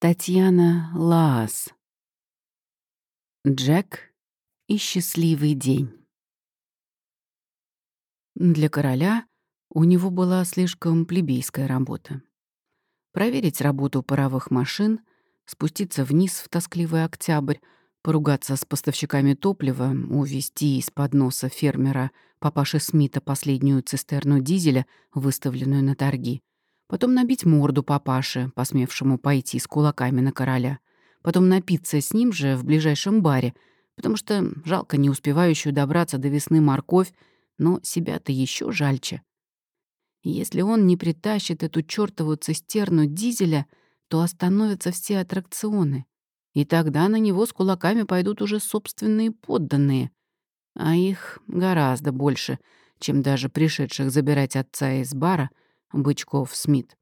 Татьяна Лаас. Джек и счастливый день. Для короля у него была слишком плебейская работа. Проверить работу паровых машин, спуститься вниз в тоскливый октябрь, поругаться с поставщиками топлива, увести из-под носа фермера папаши Смита последнюю цистерну дизеля, выставленную на торги, потом набить морду папаше, посмевшему пойти с кулаками на короля, потом напиться с ним же в ближайшем баре, потому что жалко не успевающую добраться до весны морковь, но себя-то еще жальче. Если он не притащит эту чёртову цистерну дизеля, то остановятся все аттракционы. И тогда на него с кулаками пойдут уже собственные подданные. А их гораздо больше, чем даже пришедших забирать отца из бара — Бычков-Смит.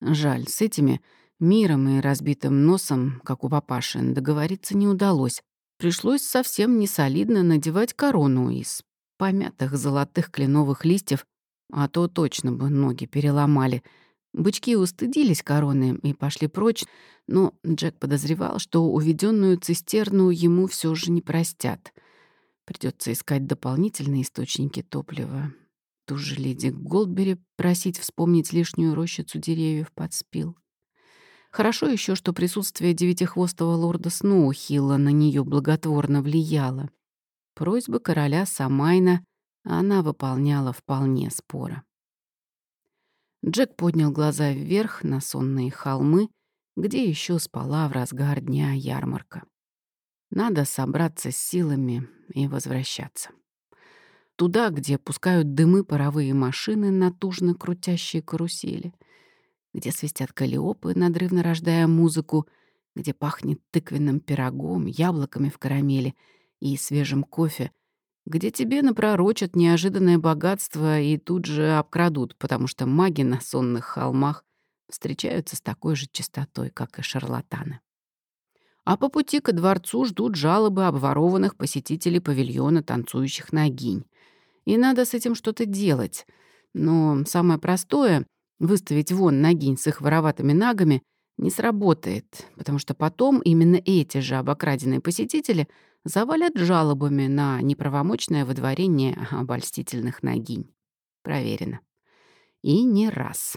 Жаль, с этими миром и разбитым носом, как у папашин, договориться не удалось. Пришлось совсем несолидно надевать корону из помятых золотых кленовых листьев, а то точно бы ноги переломали. Бычки устыдились короны и пошли прочь, но Джек подозревал, что уведенную цистерну ему все же не простят. Придется искать дополнительные источники топлива, ту же леди Голдбери просить вспомнить лишнюю рощицу деревьев под спил. Хорошо еще, что присутствие девятихвостого лорда Сноухилла на нее благотворно влияло. Просьбы короля Самайна она выполняла вполне спора. Джек поднял глаза вверх на сонные холмы, где еще спала в разгар дня ярмарка. Надо собраться с силами и возвращаться туда, где пускают дымы паровые машины, на тужно крутящие карусели, где свистят калиопы, надрывно рождая музыку, где пахнет тыквенным пирогом, яблоками в карамели и свежим кофе, где тебе напророчат неожиданное богатство и тут же обкрадут, потому что маги на сонных холмах встречаются с такой же чистотой, как и шарлатаны. А по пути ко дворцу ждут жалобы обворованных посетителей павильона танцующих ногинь, и надо с этим что-то делать. Но самое простое — выставить вон ногинь с их вороватыми нагами — не сработает, потому что потом именно эти же обокраденные посетители завалят жалобами на неправомочное выдворение обольстительных ногинь. Проверено. И не раз.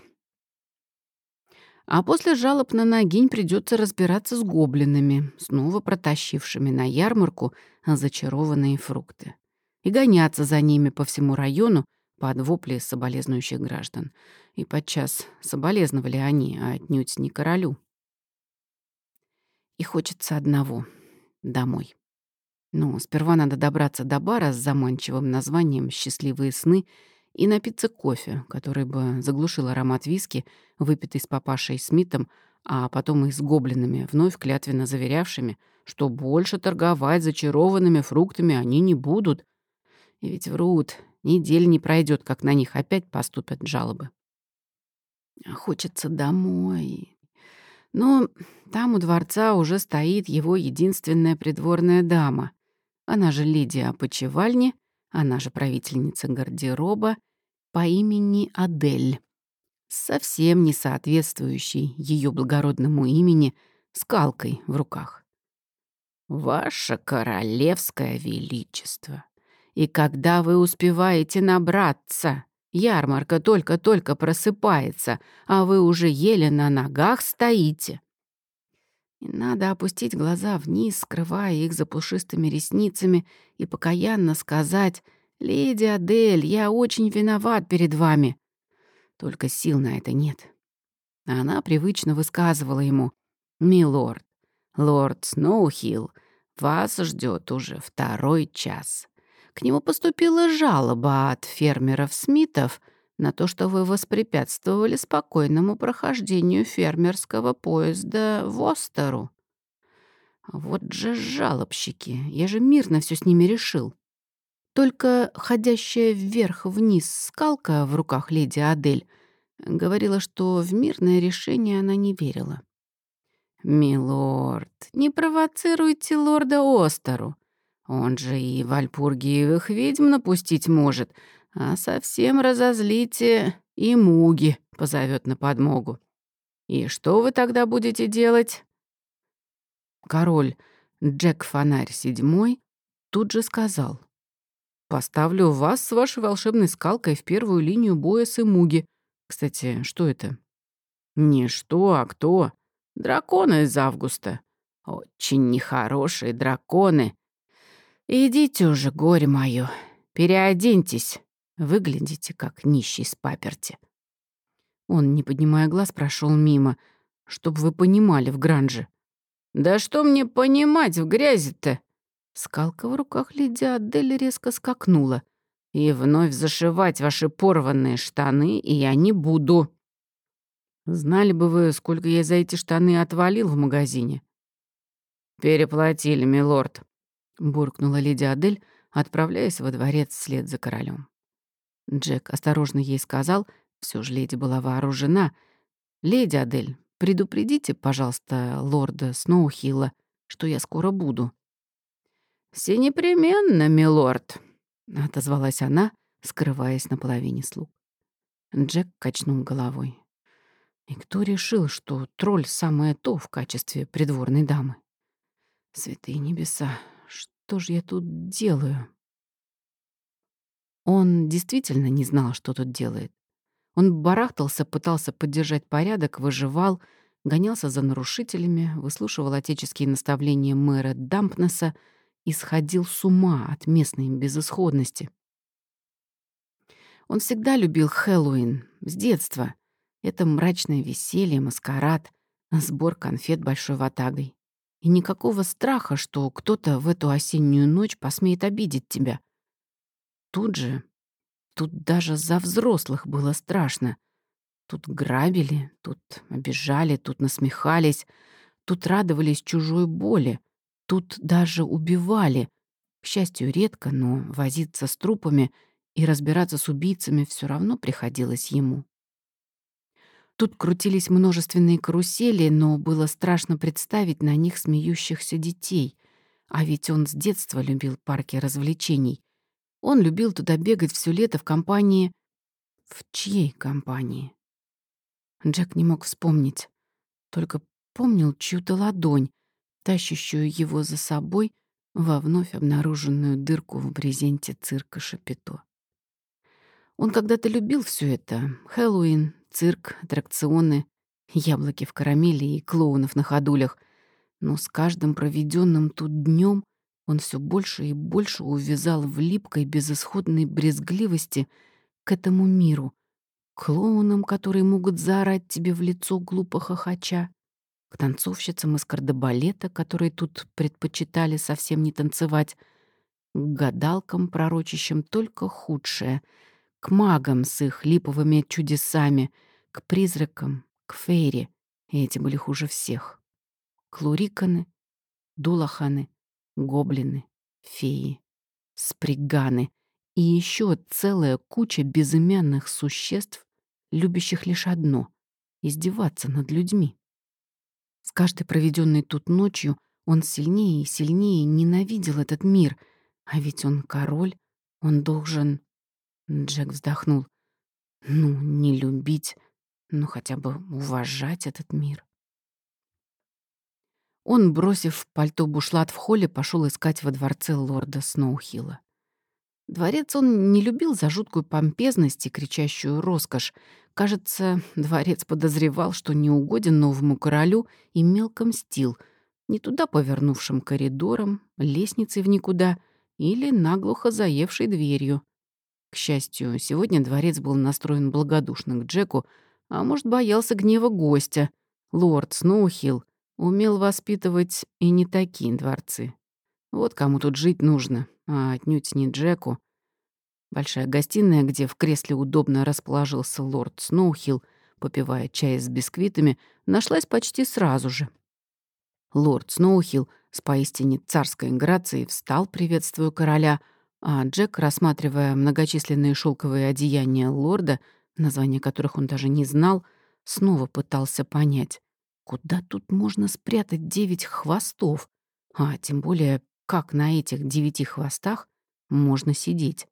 А после жалоб на ногинь придется разбираться с гоблинами, снова протащившими на ярмарку зачарованные фрукты и гоняться за ними по всему району под вопли соболезнующих граждан. И подчас соболезновали они, а отнюдь не королю. И хочется одного — домой. Но сперва надо добраться до бара с заманчивым названием «Счастливые сны» и напиться кофе, который бы заглушил аромат виски, выпитый с папашей Смитом, а потом и с гоблинами, вновь клятвенно заверявшими, что больше торговать зачарованными фруктами они не будут, и ведь врут. Неделя не пройдет, как на них опять поступят жалобы. Хочется домой. Но там у дворца уже стоит его единственная придворная дама. Она же леди опочивальни, она же правительница гардероба по имени Адель, совсем не соответствующий ее благородному имени, скалкой в руках. «Ваше королевское величество!» И когда вы успеваете набраться? Ярмарка только-только просыпается, а вы уже еле на ногах стоите. И надо опустить глаза вниз, скрывая их за пушистыми ресницами, и покаянно сказать «Леди Адель, я очень виноват перед вами». Только сил на это нет. А она привычно высказывала ему «Милорд, лорд Сноухилл, вас ждет уже второй час». К нему поступила жалоба от фермеров Смитов на то, что вы воспрепятствовали спокойному прохождению фермерского поезда в Остеру. Вот же жалобщики, я же мирно все с ними решил. Только ходящая вверх-вниз скалка в руках леди Адель говорила, что в мирное решение она не верила. «Милорд, не провоцируйте лорда Остеру. Он же и вальпургиевых ведьм напустить может, а совсем разозлите и муги позовет на подмогу. И что вы тогда будете делать? Король Джек Фонарь Седьмой тут же сказал. «Поставлю вас с вашей волшебной скалкой в первую линию боя с Имуги. Кстати, что это?» «Не что, а кто. Драконы из августа. Очень нехорошие драконы. «Идите уже, горе моё, переоденьтесь, выглядите как нищий с паперти». Он, не поднимая глаз, прошел мимо, чтобы вы понимали в гранже. «Да что мне понимать в грязи-то?» Скалка в руках леди Адель резко скакнула. «И вновь зашивать ваши порванные штаны и я не буду». «Знали бы вы, сколько я за эти штаны отвалил в магазине». «Переплатили, милорд», буркнула леди Адель, отправляясь во дворец вслед за королем. Джек осторожно ей сказал, все же леди была вооружена. «Леди Адель, предупредите, пожалуйста, лорда Сноухилла, что я скоро буду». «Все непременно, милорд», — отозвалась она, скрываясь на половине слуг. Джек качнул головой. И кто решил, что тролль — самое то в качестве придворной дамы? Святые небеса, что же я тут делаю? Он действительно не знал, что тут делает. Он барахтался, пытался поддержать порядок, выживал, гонялся за нарушителями, выслушивал отеческие наставления мэра Дампнеса и сходил с ума от местной безысходности. Он всегда любил Хэллоуин, с детства. Это мрачное веселье, маскарад, сбор конфет большой ватагой. И никакого страха, что кто-то в эту осеннюю ночь посмеет обидеть тебя. Тут же, тут даже за взрослых было страшно. Тут грабили, тут обижали, тут насмехались, тут радовались чужой боли, тут даже убивали. К счастью, редко, но возиться с трупами и разбираться с убийцами все равно приходилось ему. Тут крутились множественные карусели, но было страшно представить на них смеющихся детей. А ведь он с детства любил парки развлечений. Он любил туда бегать все лето в компании... В чьей компании? Джек не мог вспомнить. Только помнил чью-то ладонь, тащащую его за собой во вновь обнаруженную дырку в брезенте цирка Шапито. Он когда-то любил все это — Хэллоуин, цирк, аттракционы, яблоки в карамели и клоунов на ходулях. Но с каждым проведенным тут днем он все больше и больше увязал в липкой безысходной брезгливости к этому миру, клоунам, которые могут заорать тебе в лицо глупо хохоча, к танцовщицам из кардебалета, которые тут предпочитали совсем не танцевать, к гадалкам, пророчащим только худшее — к магам с их липовыми чудесами, к призракам, к фейри, и эти были хуже всех. Клуриканы, дулаханы, гоблины, феи, сприганы и еще целая куча безымянных существ, любящих лишь одно — издеваться над людьми. С каждой проведенной тут ночью он сильнее и сильнее ненавидел этот мир, а ведь он король, он должен... Джек вздохнул. Ну, не любить, но хотя бы уважать этот мир. Он, бросив пальто бушлат в холле, пошел искать во дворце лорда Сноухила. Дворец он не любил за жуткую помпезность и кричащую роскошь. Кажется, дворец подозревал, что не угоден новому королю и мелком стил. не туда повернувшим коридором, лестницей в никуда или наглухо заевшей дверью, к счастью, сегодня дворец был настроен благодушно к Джеку, а может, боялся гнева гостя. Лорд Сноухилл умел воспитывать и не такие дворцы. Вот кому тут жить нужно, а отнюдь не Джеку. Большая гостиная, где в кресле удобно расположился лорд Сноухилл, попивая чай с бисквитами, нашлась почти сразу же. Лорд Сноухилл с поистине царской грацией встал, приветствуя короля — а Джек, рассматривая многочисленные шелковые одеяния лорда, название которых он даже не знал, снова пытался понять, куда тут можно спрятать девять хвостов, а тем более, как на этих девяти хвостах можно сидеть.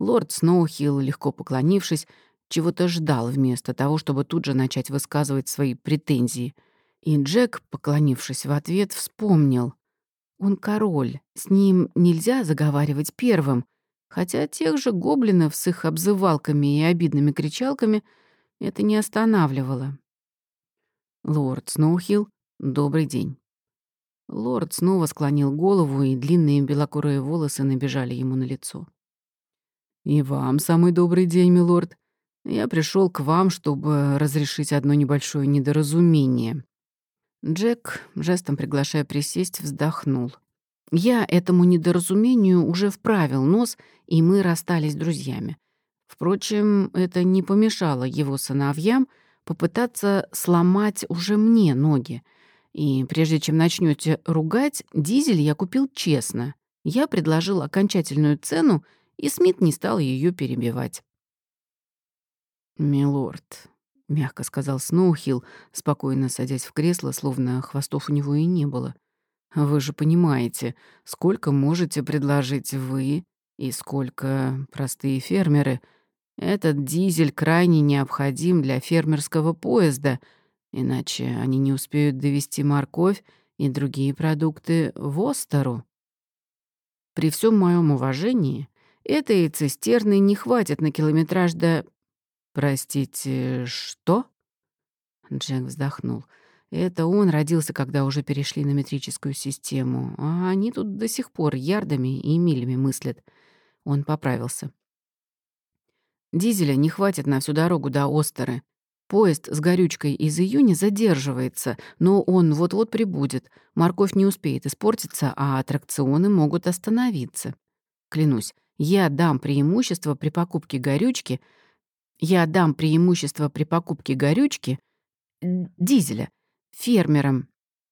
Лорд Сноухилл, легко поклонившись, чего-то ждал вместо того, чтобы тут же начать высказывать свои претензии. И Джек, поклонившись в ответ, вспомнил, он король, с ним нельзя заговаривать первым, хотя тех же гоблинов с их обзывалками и обидными кричалками это не останавливало. «Лорд Сноухилл, добрый день». Лорд снова склонил голову, и длинные белокурые волосы набежали ему на лицо. «И вам самый добрый день, милорд. Я пришел к вам, чтобы разрешить одно небольшое недоразумение. Джек, жестом приглашая присесть, вздохнул. Я этому недоразумению уже вправил нос, и мы расстались друзьями. Впрочем, это не помешало его сыновьям попытаться сломать уже мне ноги. И прежде чем начнете ругать, дизель я купил честно. Я предложил окончательную цену, и Смит не стал ее перебивать. «Милорд, — мягко сказал Сноухилл, спокойно садясь в кресло, словно хвостов у него и не было. «Вы же понимаете, сколько можете предложить вы и сколько простые фермеры. Этот дизель крайне необходим для фермерского поезда, иначе они не успеют довести морковь и другие продукты в Остеру. При всем моем уважении, этой цистерны не хватит на километраж до «Простите, что?» Джек вздохнул. Это он родился, когда уже перешли на метрическую систему, а они тут до сих пор ярдами и милями мыслят. Он поправился. Дизеля не хватит на всю дорогу до Остеры. Поезд с горючкой из июня задерживается, но он вот-вот прибудет. Морковь не успеет испортиться, а аттракционы могут остановиться. Клянусь, я дам преимущество при покупке горючки — я дам преимущество при покупке горючки, дизеля, фермерам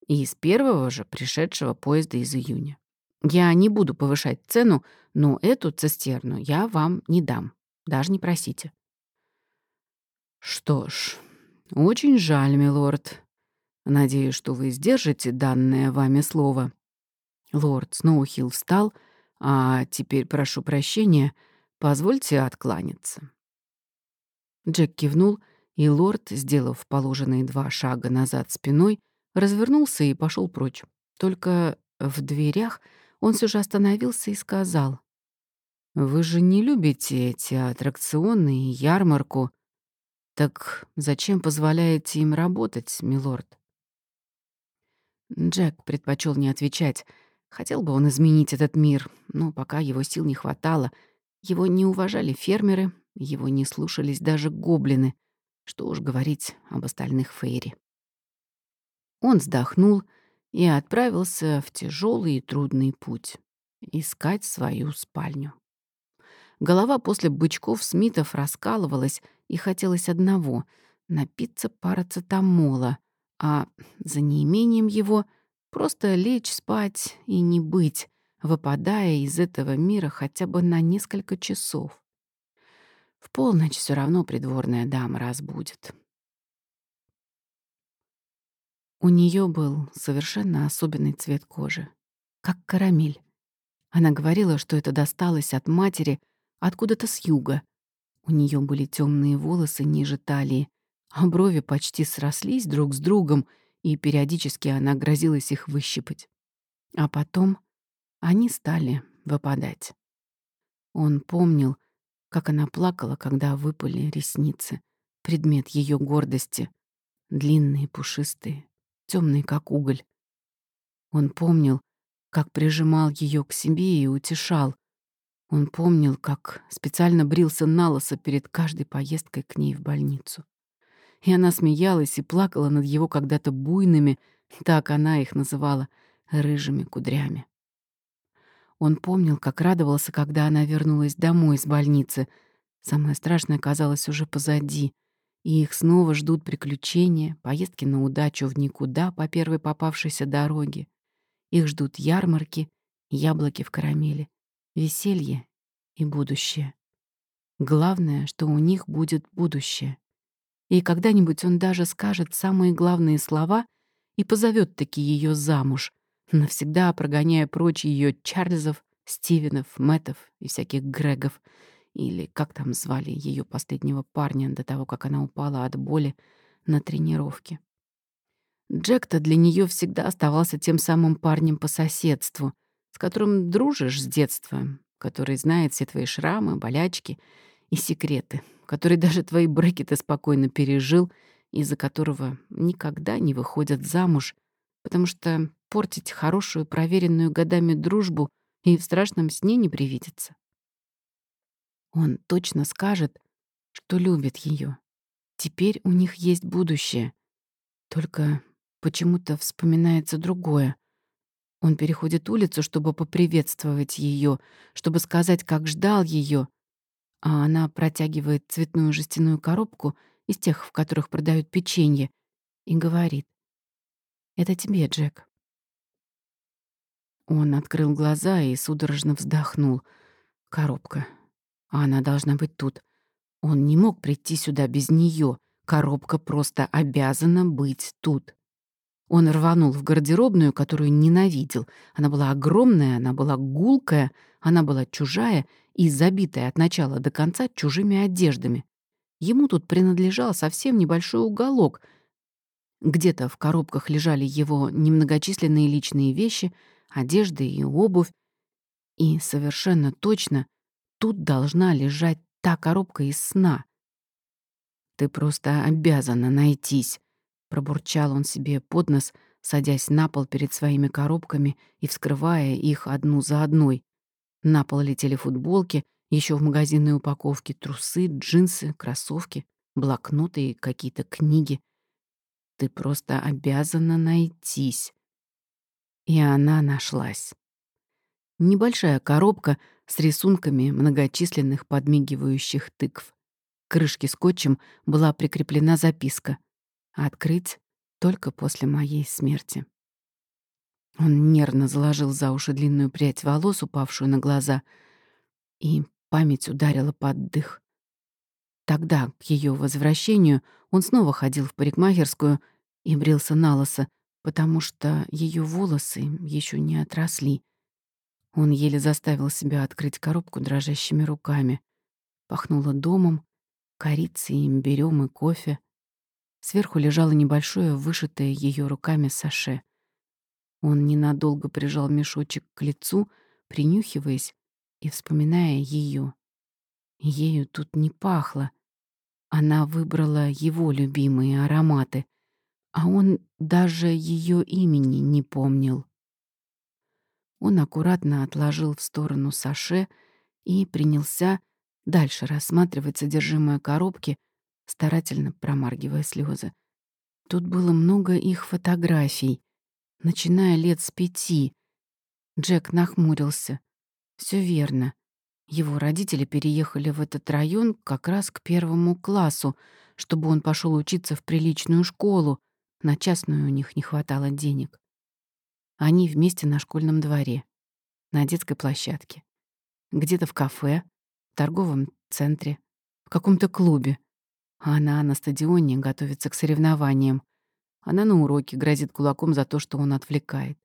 из первого же пришедшего поезда из июня. Я не буду повышать цену, но эту цистерну я вам не дам, даже не просите. Что ж, очень жаль, милорд. Надеюсь, что вы сдержите данное вами слово. Лорд Сноухилл встал, а теперь прошу прощения, позвольте откланяться. Джек кивнул, и лорд, сделав положенные два шага назад спиной, развернулся и пошел прочь. Только в дверях он все же остановился и сказал. «Вы же не любите эти аттракционы и ярмарку. Так зачем позволяете им работать, милорд?» Джек предпочел не отвечать. Хотел бы он изменить этот мир, но пока его сил не хватало — его не уважали фермеры, его не слушались даже гоблины. Что уж говорить об остальных фейри. Он вздохнул и отправился в тяжелый и трудный путь — искать свою спальню. Голова после бычков Смитов раскалывалась, и хотелось одного — напиться парацетамола, а за неимением его — просто лечь спать и не быть, выпадая из этого мира хотя бы на несколько часов. В полночь все равно придворная дама разбудит. У нее был совершенно особенный цвет кожи, как карамель. Она говорила, что это досталось от матери откуда-то с юга. У нее были темные волосы ниже талии, а брови почти срослись друг с другом, и периодически она грозилась их выщипать. А потом они стали выпадать. Он помнил, как она плакала, когда выпали ресницы, предмет ее гордости, длинные, пушистые, темные, как уголь. Он помнил, как прижимал ее к себе и утешал. Он помнил, как специально брился на лосо перед каждой поездкой к ней в больницу. И она смеялась и плакала над его когда-то буйными, так она их называла, рыжими кудрями. Он помнил, как радовался, когда она вернулась домой из больницы. Самое страшное оказалось уже позади. И их снова ждут приключения, поездки на удачу в никуда по первой попавшейся дороге. Их ждут ярмарки, яблоки в карамели, веселье и будущее. Главное, что у них будет будущее. И когда-нибудь он даже скажет самые главные слова и позовет таки ее замуж — навсегда прогоняя прочь ее Чарльзов, Стивенов, Мэттов и всяких Грегов, или как там звали ее последнего парня до того, как она упала от боли на тренировке. Джек-то для нее всегда оставался тем самым парнем по соседству, с которым дружишь с детства, который знает все твои шрамы, болячки и секреты, который даже твои брекеты спокойно пережил, из-за которого никогда не выходят замуж потому что портить хорошую, проверенную годами дружбу и в страшном сне не привидится. Он точно скажет, что любит ее. Теперь у них есть будущее. Только почему-то вспоминается другое. Он переходит улицу, чтобы поприветствовать ее, чтобы сказать, как ждал ее, а она протягивает цветную жестяную коробку из тех, в которых продают печенье, и говорит. Это тебе, Джек». Он открыл глаза и судорожно вздохнул. Коробка. Она должна быть тут. Он не мог прийти сюда без нее. Коробка просто обязана быть тут. Он рванул в гардеробную, которую ненавидел. Она была огромная, она была гулкая, она была чужая и забитая от начала до конца чужими одеждами. Ему тут принадлежал совсем небольшой уголок — где-то в коробках лежали его немногочисленные личные вещи, одежда и обувь. И совершенно точно тут должна лежать та коробка из сна. «Ты просто обязана найтись», — пробурчал он себе под нос, садясь на пол перед своими коробками и вскрывая их одну за одной. На пол летели футболки, еще в магазинной упаковке трусы, джинсы, кроссовки, блокноты и какие-то книги — ты просто обязана найтись». И она нашлась. Небольшая коробка с рисунками многочисленных подмигивающих тыкв. К крышке скотчем была прикреплена записка «Открыть только после моей смерти». Он нервно заложил за уши длинную прядь волос, упавшую на глаза, и память ударила под дых. Тогда, к ее возвращению, он снова ходил в парикмахерскую и брился на лосо, потому что ее волосы еще не отросли. Он еле заставил себя открыть коробку дрожащими руками. Пахнуло домом, корицей, имбирём и кофе. Сверху лежало небольшое, вышитое ее руками саше. Он ненадолго прижал мешочек к лицу, принюхиваясь и вспоминая ее. Ею тут не пахло — она выбрала его любимые ароматы, а он даже ее имени не помнил. Он аккуратно отложил в сторону саше и принялся дальше рассматривать содержимое коробки, старательно промаргивая слезы. Тут было много их фотографий, начиная лет с пяти. Джек нахмурился. Все верно. Его родители переехали в этот район как раз к первому классу, чтобы он пошел учиться в приличную школу. На частную у них не хватало денег. Они вместе на школьном дворе, на детской площадке, где-то в кафе, в торговом центре, в каком-то клубе. А она на стадионе готовится к соревнованиям. Она на уроке грозит кулаком за то, что он отвлекает.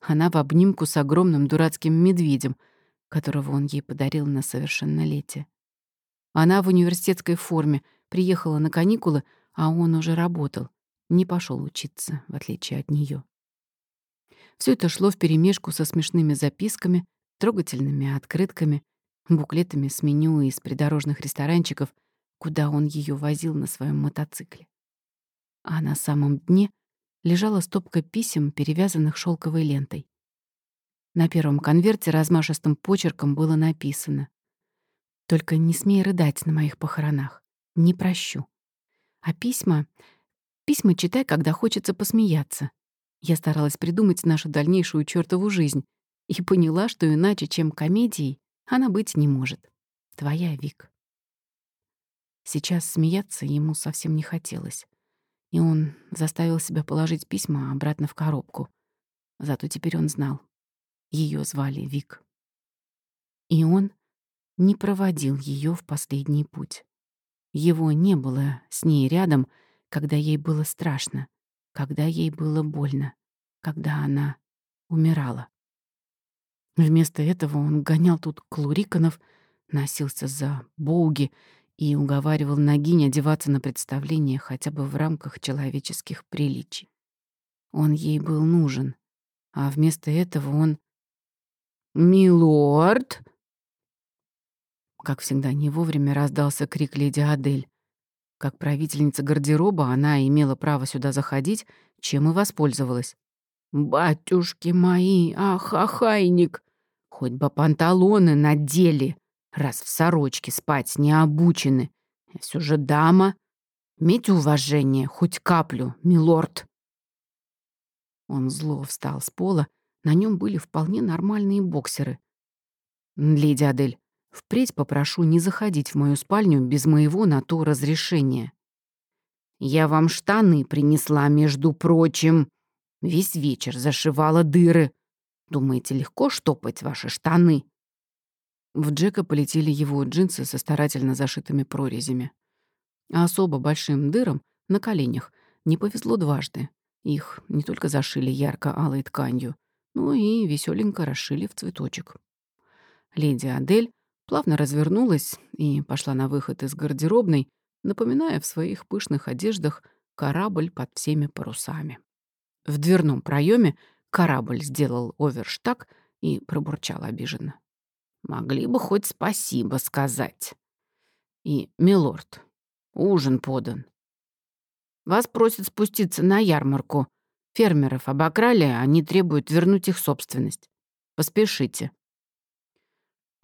Она в обнимку с огромным дурацким медведем — которого он ей подарил на совершеннолетие. Она в университетской форме, приехала на каникулы, а он уже работал, не пошел учиться, в отличие от нее. Все это шло вперемешку со смешными записками, трогательными открытками, буклетами с меню из придорожных ресторанчиков, куда он ее возил на своем мотоцикле. А на самом дне лежала стопка писем, перевязанных шелковой лентой. На первом конверте размашистым почерком было написано «Только не смей рыдать на моих похоронах. Не прощу». А письма... Письма читай, когда хочется посмеяться. Я старалась придумать нашу дальнейшую чёртову жизнь и поняла, что иначе, чем комедией, она быть не может. Твоя Вик. Сейчас смеяться ему совсем не хотелось, и он заставил себя положить письма обратно в коробку. Зато теперь он знал, ее звали Вик. И он не проводил ее в последний путь. Его не было с ней рядом, когда ей было страшно, когда ей было больно, когда она умирала. Вместо этого он гонял тут клуриканов, носился за Боуги и уговаривал Нагинь одеваться на представление хотя бы в рамках человеческих приличий. Он ей был нужен, а вместо этого он «Милорд!» Как всегда, не вовремя раздался крик леди Адель. Как правительница гардероба она имела право сюда заходить, чем и воспользовалась. «Батюшки мои, ахахайник! Хоть бы панталоны надели, раз в сорочке спать не обучены. Я все же дама. Имейте уважение, хоть каплю, милорд!» Он зло встал с пола на нем были вполне нормальные боксеры. «Леди Адель, впредь попрошу не заходить в мою спальню без моего на то разрешения». «Я вам штаны принесла, между прочим. Весь вечер зашивала дыры. Думаете, легко штопать ваши штаны?» В Джека полетели его джинсы со старательно зашитыми прорезями. А особо большим дыром на коленях не повезло дважды. Их не только зашили ярко-алой тканью — ну и веселенько расшили в цветочек. Леди Адель плавно развернулась и пошла на выход из гардеробной, напоминая в своих пышных одеждах корабль под всеми парусами. В дверном проеме корабль сделал оверштаг и пробурчал обиженно. «Могли бы хоть спасибо сказать». И «Милорд, ужин подан». «Вас просят спуститься на ярмарку», Фермеров обокрали, а они требуют вернуть их собственность. Поспешите».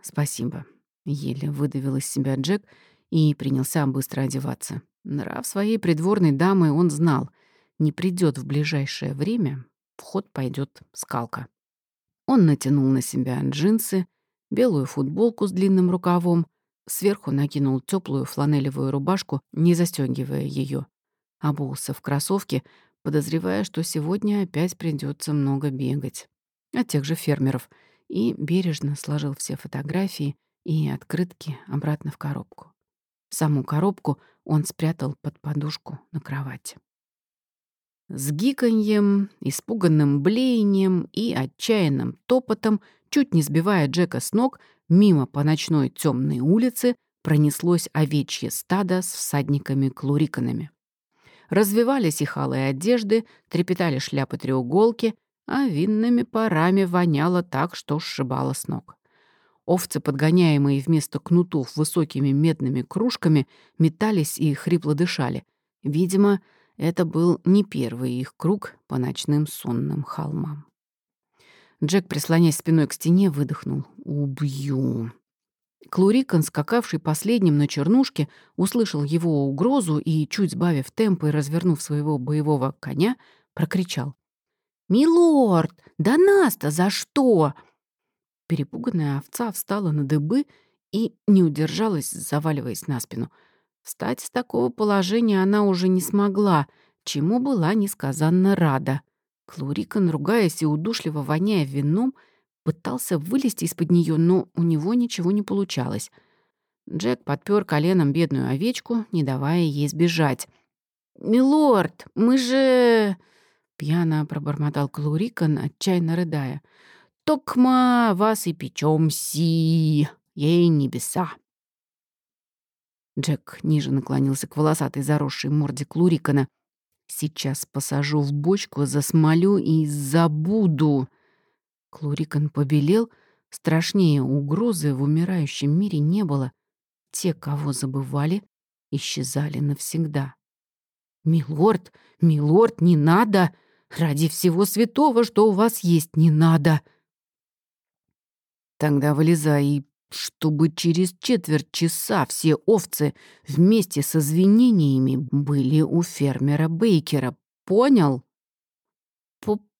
«Спасибо», — еле выдавил из себя Джек и принялся быстро одеваться. Нрав своей придворной дамы он знал. Не придет в ближайшее время, в ход пойдет скалка. Он натянул на себя джинсы, белую футболку с длинным рукавом, сверху накинул теплую фланелевую рубашку, не застегивая ее, обулся в кроссовки, подозревая, что сегодня опять придется много бегать. От тех же фермеров. И бережно сложил все фотографии и открытки обратно в коробку. Саму коробку он спрятал под подушку на кровати. С гиканьем, испуганным блеянием и отчаянным топотом, чуть не сбивая Джека с ног, мимо по ночной темной улице пронеслось овечье стадо с всадниками-клуриканами развивались их алые одежды, трепетали шляпы-треуголки, а винными парами воняло так, что сшибало с ног. Овцы, подгоняемые вместо кнутов высокими медными кружками, метались и хрипло дышали. Видимо, это был не первый их круг по ночным сонным холмам. Джек, прислонясь спиной к стене, выдохнул. «Убью!» Клурикон, скакавший последним на чернушке, услышал его угрозу и, чуть сбавив темп и развернув своего боевого коня, прокричал. «Милорд, да нас-то за что?» Перепуганная овца встала на дыбы и не удержалась, заваливаясь на спину. Встать с такого положения она уже не смогла, чему была несказанно рада. Клурикон, ругаясь и удушливо воняя вином, пытался вылезти из-под нее, но у него ничего не получалось. Джек подпер коленом бедную овечку, не давая ей сбежать. «Милорд, мы же...» — пьяно пробормотал Клурикан, отчаянно рыдая. «Токма вас и печем си, ей небеса!» Джек ниже наклонился к волосатой заросшей морде Клурикана. «Сейчас посажу в бочку, засмолю и забуду!» Клурикон побелел, страшнее угрозы в умирающем мире не было. Те, кого забывали, исчезали навсегда. «Милорд, милорд, не надо! Ради всего святого, что у вас есть, не надо!» «Тогда вылезай чтобы через четверть часа все овцы вместе со звенениями были у фермера Бейкера. Понял?»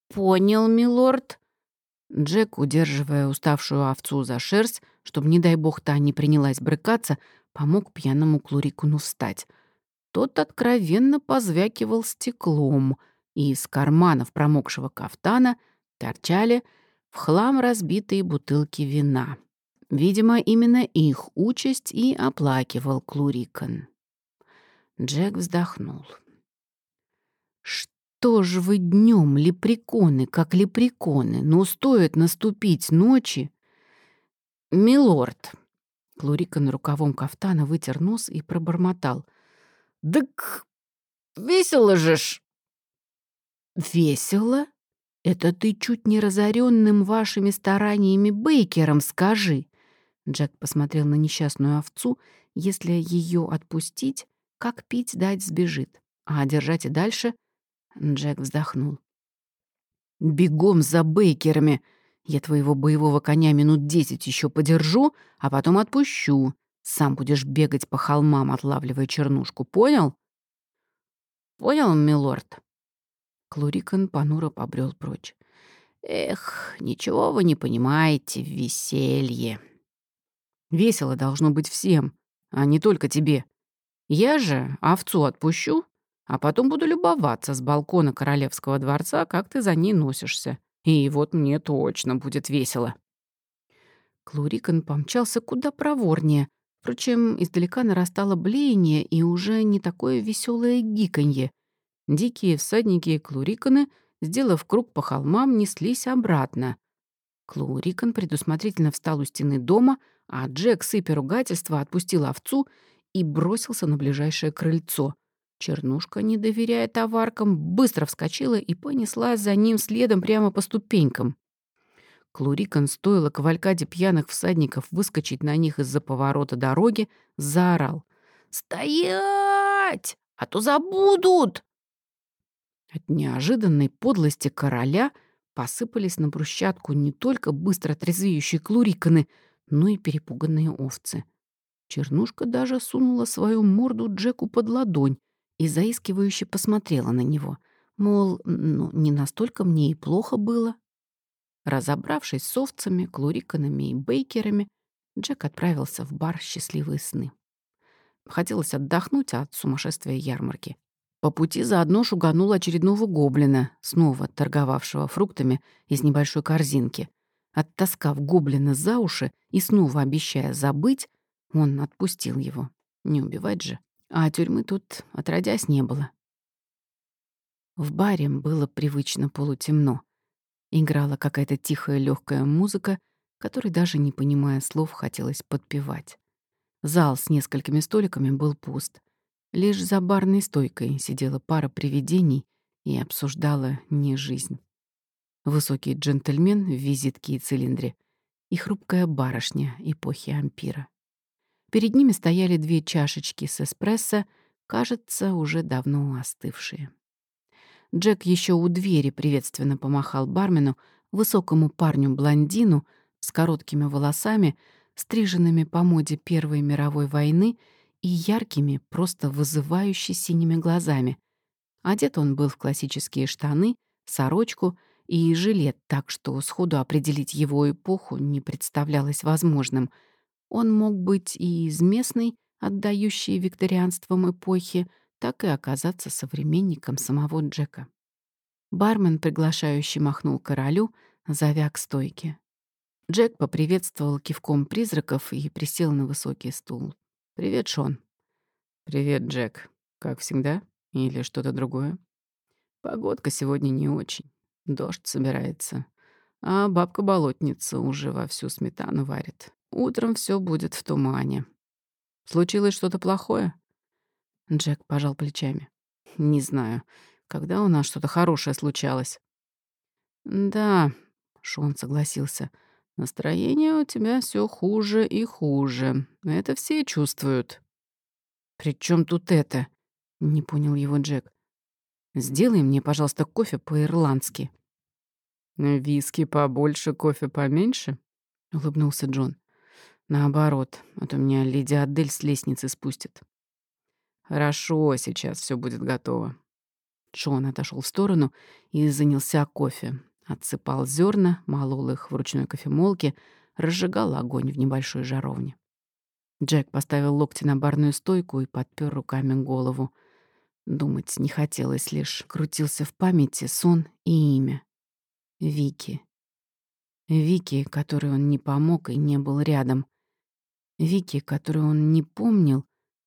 «Понял, милорд», Джек, удерживая уставшую овцу за шерсть, чтобы, не дай бог, та не принялась брыкаться, помог пьяному Клурикуну встать. Тот откровенно позвякивал стеклом, и из карманов промокшего кафтана торчали в хлам разбитые бутылки вина. Видимо, именно их участь и оплакивал Клурикон. Джек вздохнул. Что ж вы днем, лепреконы, как лепреконы, но стоит наступить ночи... Милорд! Клурика на рукавом кафтана вытер нос и пробормотал. «Дык! Весело же ж!» «Весело? Это ты чуть не разоренным вашими стараниями Бейкером скажи!» Джек посмотрел на несчастную овцу. Если ее отпустить, как пить дать сбежит, а держать и дальше — Джек вздохнул. «Бегом за Бейкерами! Я твоего боевого коня минут десять еще подержу, а потом отпущу. Сам будешь бегать по холмам, отлавливая чернушку, понял?» «Понял, милорд?» Клурикан понуро побрел прочь. «Эх, ничего вы не понимаете в веселье!» «Весело должно быть всем, а не только тебе. Я же овцу отпущу, а потом буду любоваться с балкона королевского дворца, как ты за ней носишься. И вот мне точно будет весело». Клурикон помчался куда проворнее. Впрочем, издалека нарастало блеяние и уже не такое веселое гиканье. Дикие всадники и клуриконы, сделав круг по холмам, неслись обратно. Клурикон предусмотрительно встал у стены дома, а Джек, сыпя ругательства, отпустил овцу и бросился на ближайшее крыльцо — Чернушка, не доверяя товаркам, быстро вскочила и понесла за ним следом прямо по ступенькам. Клурикон, стоило кавалькаде пьяных всадников выскочить на них из-за поворота дороги, заорал. «Стоять! А то забудут!» От неожиданной подлости короля посыпались на брусчатку не только быстро трезвеющие клуриконы, но и перепуганные овцы. Чернушка даже сунула свою морду Джеку под ладонь, и заискивающе посмотрела на него, мол, ну, не настолько мне и плохо было. Разобравшись с овцами, клуриканами и бейкерами, Джек отправился в бар «Счастливые сны». Хотелось отдохнуть от сумасшествия ярмарки. По пути заодно шуганул очередного гоблина, снова торговавшего фруктами из небольшой корзинки. Оттаскав гоблина за уши и снова обещая забыть, он отпустил его. Не убивать же. А тюрьмы тут отродясь не было. В баре было привычно полутемно. Играла какая-то тихая легкая музыка, которой даже не понимая слов хотелось подпевать. Зал с несколькими столиками был пуст. Лишь за барной стойкой сидела пара привидений и обсуждала не жизнь. Высокий джентльмен в визитке и цилиндре и хрупкая барышня эпохи ампира. Перед ними стояли две чашечки с эспрессо, кажется, уже давно остывшие. Джек еще у двери приветственно помахал бармену, высокому парню-блондину с короткими волосами, стриженными по моде Первой мировой войны и яркими, просто вызывающе синими глазами. Одет он был в классические штаны, сорочку и жилет, так что сходу определить его эпоху не представлялось возможным — он мог быть и из местной, отдающей викторианством эпохи, так и оказаться современником самого Джека. Бармен, приглашающий, махнул королю, зовя к стойке. Джек поприветствовал кивком призраков и присел на высокий стул. «Привет, Шон». «Привет, Джек. Как всегда? Или что-то другое?» «Погодка сегодня не очень. Дождь собирается. А бабка-болотница уже вовсю сметану варит. Утром все будет в тумане. Случилось что-то плохое? Джек пожал плечами. Не знаю, когда у нас что-то хорошее случалось. Да, Шон согласился. Настроение у тебя все хуже и хуже. Это все чувствуют. При чем тут это? Не понял его Джек. Сделай мне, пожалуйста, кофе по-ирландски. Виски побольше, кофе поменьше, улыбнулся Джон. Наоборот, а то меня леди Адель с лестницы спустит. Хорошо, сейчас все будет готово. Шон отошел в сторону и занялся кофе. Отсыпал зерна, молол их в ручной кофемолке, разжигал огонь в небольшой жаровне. Джек поставил локти на барную стойку и подпер руками голову. Думать не хотелось лишь. Крутился в памяти сон и имя. Вики. Вики, которой он не помог и не был рядом. Вики, которую он не помнил,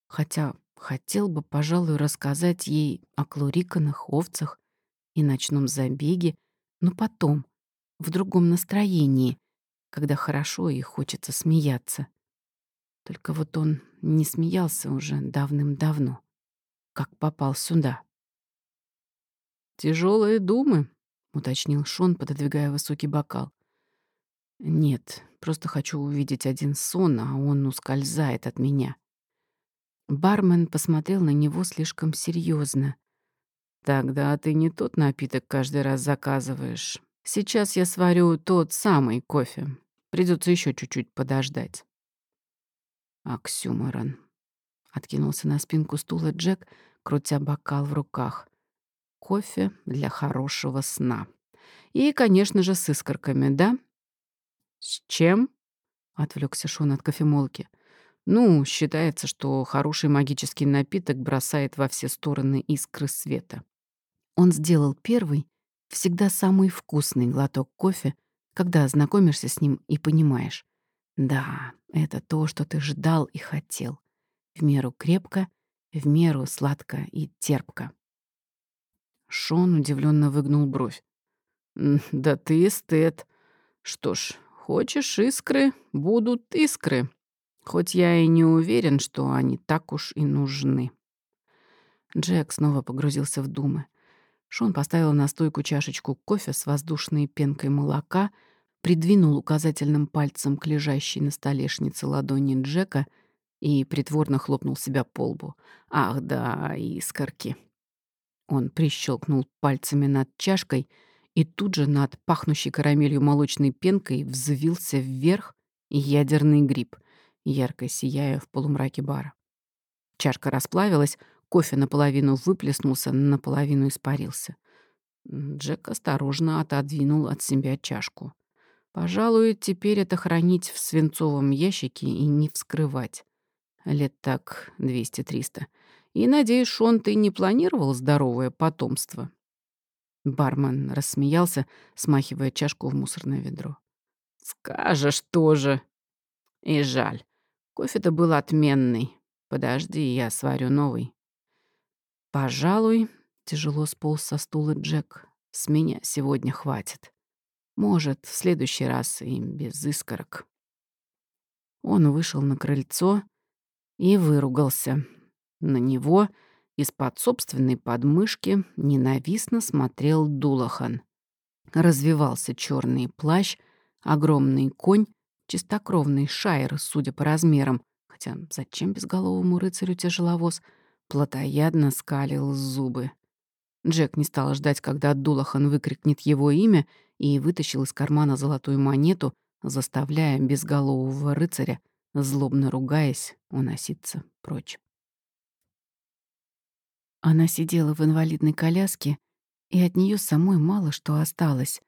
хотя хотел бы, пожалуй, рассказать ей о клуриканах, овцах и ночном забеге, но потом, в другом настроении, когда хорошо и хочется смеяться. Только вот он не смеялся уже давным-давно, как попал сюда. «Тяжелые думы», — уточнил Шон, пододвигая высокий бокал. «Нет, Просто хочу увидеть один сон, а он ускользает от меня. Бармен посмотрел на него слишком серьезно. «Тогда ты не тот напиток каждый раз заказываешь. Сейчас я сварю тот самый кофе. Придется еще чуть-чуть подождать». «Оксюморон», — откинулся на спинку стула Джек, крутя бокал в руках. «Кофе для хорошего сна. И, конечно же, с искорками, да?» «С чем?» — отвлекся Шон от кофемолки. «Ну, считается, что хороший магический напиток бросает во все стороны искры света». Он сделал первый, всегда самый вкусный глоток кофе, когда ознакомишься с ним и понимаешь. Да, это то, что ты ждал и хотел. В меру крепко, в меру сладко и терпко. Шон удивленно выгнул бровь. «Да ты эстет. Что ж, Хочешь искры, будут искры. Хоть я и не уверен, что они так уж и нужны. Джек снова погрузился в думы. Шон поставил на стойку чашечку кофе с воздушной пенкой молока, придвинул указательным пальцем к лежащей на столешнице ладони Джека и притворно хлопнул себя по лбу. «Ах да, искорки!» Он прищелкнул пальцами над чашкой — и тут же над пахнущей карамелью молочной пенкой взвился вверх ядерный гриб, ярко сияя в полумраке бара. Чашка расплавилась, кофе наполовину выплеснулся, наполовину испарился. Джек осторожно отодвинул от себя чашку. Пожалуй, теперь это хранить в свинцовом ящике и не вскрывать. Лет так 200-300. И, надеюсь, он ты не планировал здоровое потомство? Бармен рассмеялся, смахивая чашку в мусорное ведро. «Скажешь тоже!» «И жаль. Кофе-то был отменный. Подожди, я сварю новый». «Пожалуй», — тяжело сполз со стула Джек, — «с меня сегодня хватит. Может, в следующий раз им без искорок». Он вышел на крыльцо и выругался. На него из-под собственной подмышки ненавистно смотрел Дулахан. Развивался черный плащ, огромный конь, чистокровный шайр, судя по размерам, хотя зачем безголовому рыцарю тяжеловоз, плотоядно скалил зубы. Джек не стал ждать, когда Дулахан выкрикнет его имя, и вытащил из кармана золотую монету, заставляя безголового рыцаря, злобно ругаясь, уноситься прочь. Она сидела в инвалидной коляске, и от нее самой мало что осталось.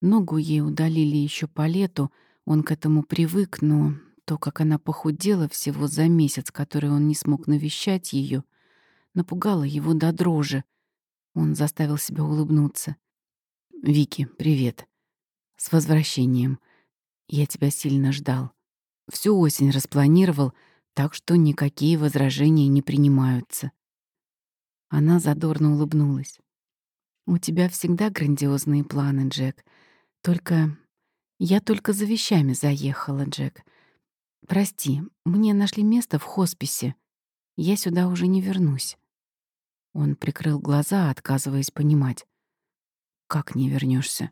Ногу ей удалили еще по лету, он к этому привык, но то, как она похудела всего за месяц, который он не смог навещать ее, напугало его до дрожи. Он заставил себя улыбнуться. «Вики, привет. С возвращением. Я тебя сильно ждал. Всю осень распланировал, так что никакие возражения не принимаются. Она задорно улыбнулась. «У тебя всегда грандиозные планы, Джек. Только... Я только за вещами заехала, Джек. Прости, мне нашли место в хосписе. Я сюда уже не вернусь». Он прикрыл глаза, отказываясь понимать. «Как не вернешься?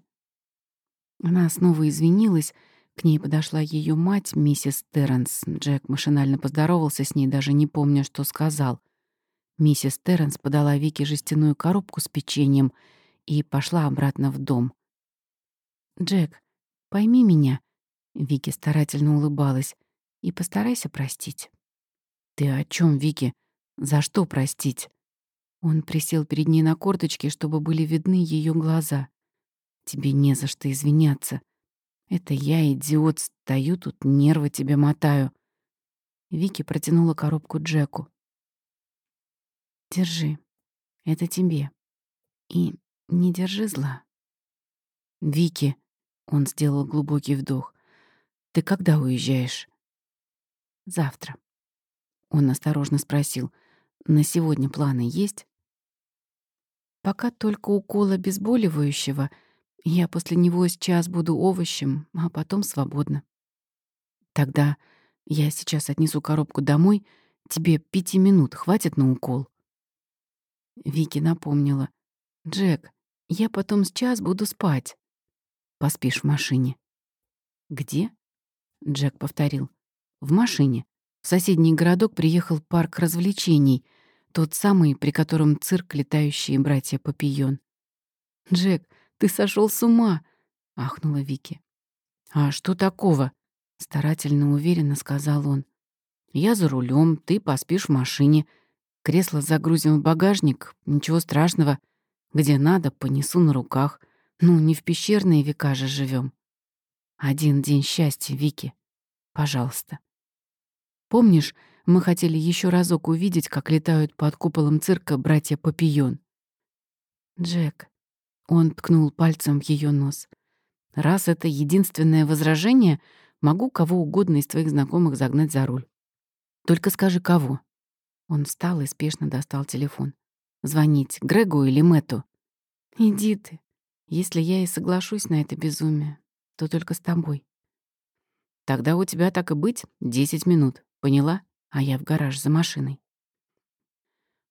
Она снова извинилась, к ней подошла ее мать, миссис Терренс. Джек машинально поздоровался с ней, даже не помня, что сказал — Миссис Терренс подала Вике жестяную коробку с печеньем и пошла обратно в дом. «Джек, пойми меня», — Вики старательно улыбалась, — «и постарайся простить». «Ты о чем, Вики? За что простить?» Он присел перед ней на корточки, чтобы были видны ее глаза. «Тебе не за что извиняться. Это я, идиот, стою тут, нервы тебе мотаю». Вики протянула коробку Джеку. Держи. Это тебе. И не держи зла. Вики, он сделал глубокий вдох. Ты когда уезжаешь? Завтра. Он осторожно спросил: "На сегодня планы есть?" Пока только укол обезболивающего. Я после него сейчас буду овощем, а потом свободно. Тогда я сейчас отнесу коробку домой. Тебе пяти минут хватит на укол? Вики напомнила. «Джек, я потом с час буду спать». «Поспишь в машине». «Где?» Джек повторил. «В машине. В соседний городок приехал парк развлечений, тот самый, при котором цирк «Летающие братья Папион». «Джек, ты сошел с ума!» — ахнула Вики. «А что такого?» — старательно уверенно сказал он. «Я за рулем, ты поспишь в машине», Кресло загрузим в багажник, ничего страшного. Где надо, понесу на руках. Ну, не в пещерные века же живем. Один день счастья, Вики. Пожалуйста. Помнишь, мы хотели еще разок увидеть, как летают под куполом цирка братья Папион? Джек. Он ткнул пальцем в ее нос. Раз это единственное возражение, могу кого угодно из твоих знакомых загнать за руль. Только скажи, кого. Он встал и спешно достал телефон. «Звонить Грегу или Мэту? «Иди ты. Если я и соглашусь на это безумие, то только с тобой». «Тогда у тебя, так и быть, десять минут. Поняла? А я в гараж за машиной».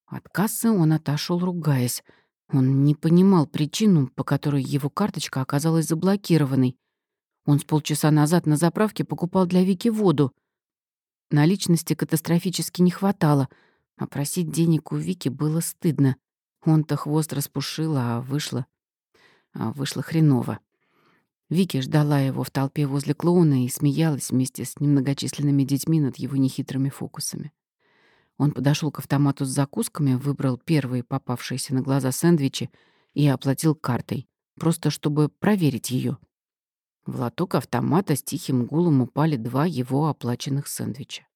От кассы он отошел, ругаясь. Он не понимал причину, по которой его карточка оказалась заблокированной. Он с полчаса назад на заправке покупал для Вики воду. Наличности катастрофически не хватало — а просить денег у Вики было стыдно. Он-то хвост распушил, а вышло... А вышло хреново. Вики ждала его в толпе возле клоуна и смеялась вместе с немногочисленными детьми над его нехитрыми фокусами. Он подошел к автомату с закусками, выбрал первые попавшиеся на глаза сэндвичи и оплатил картой, просто чтобы проверить ее. В лоток автомата с тихим гулом упали два его оплаченных сэндвича.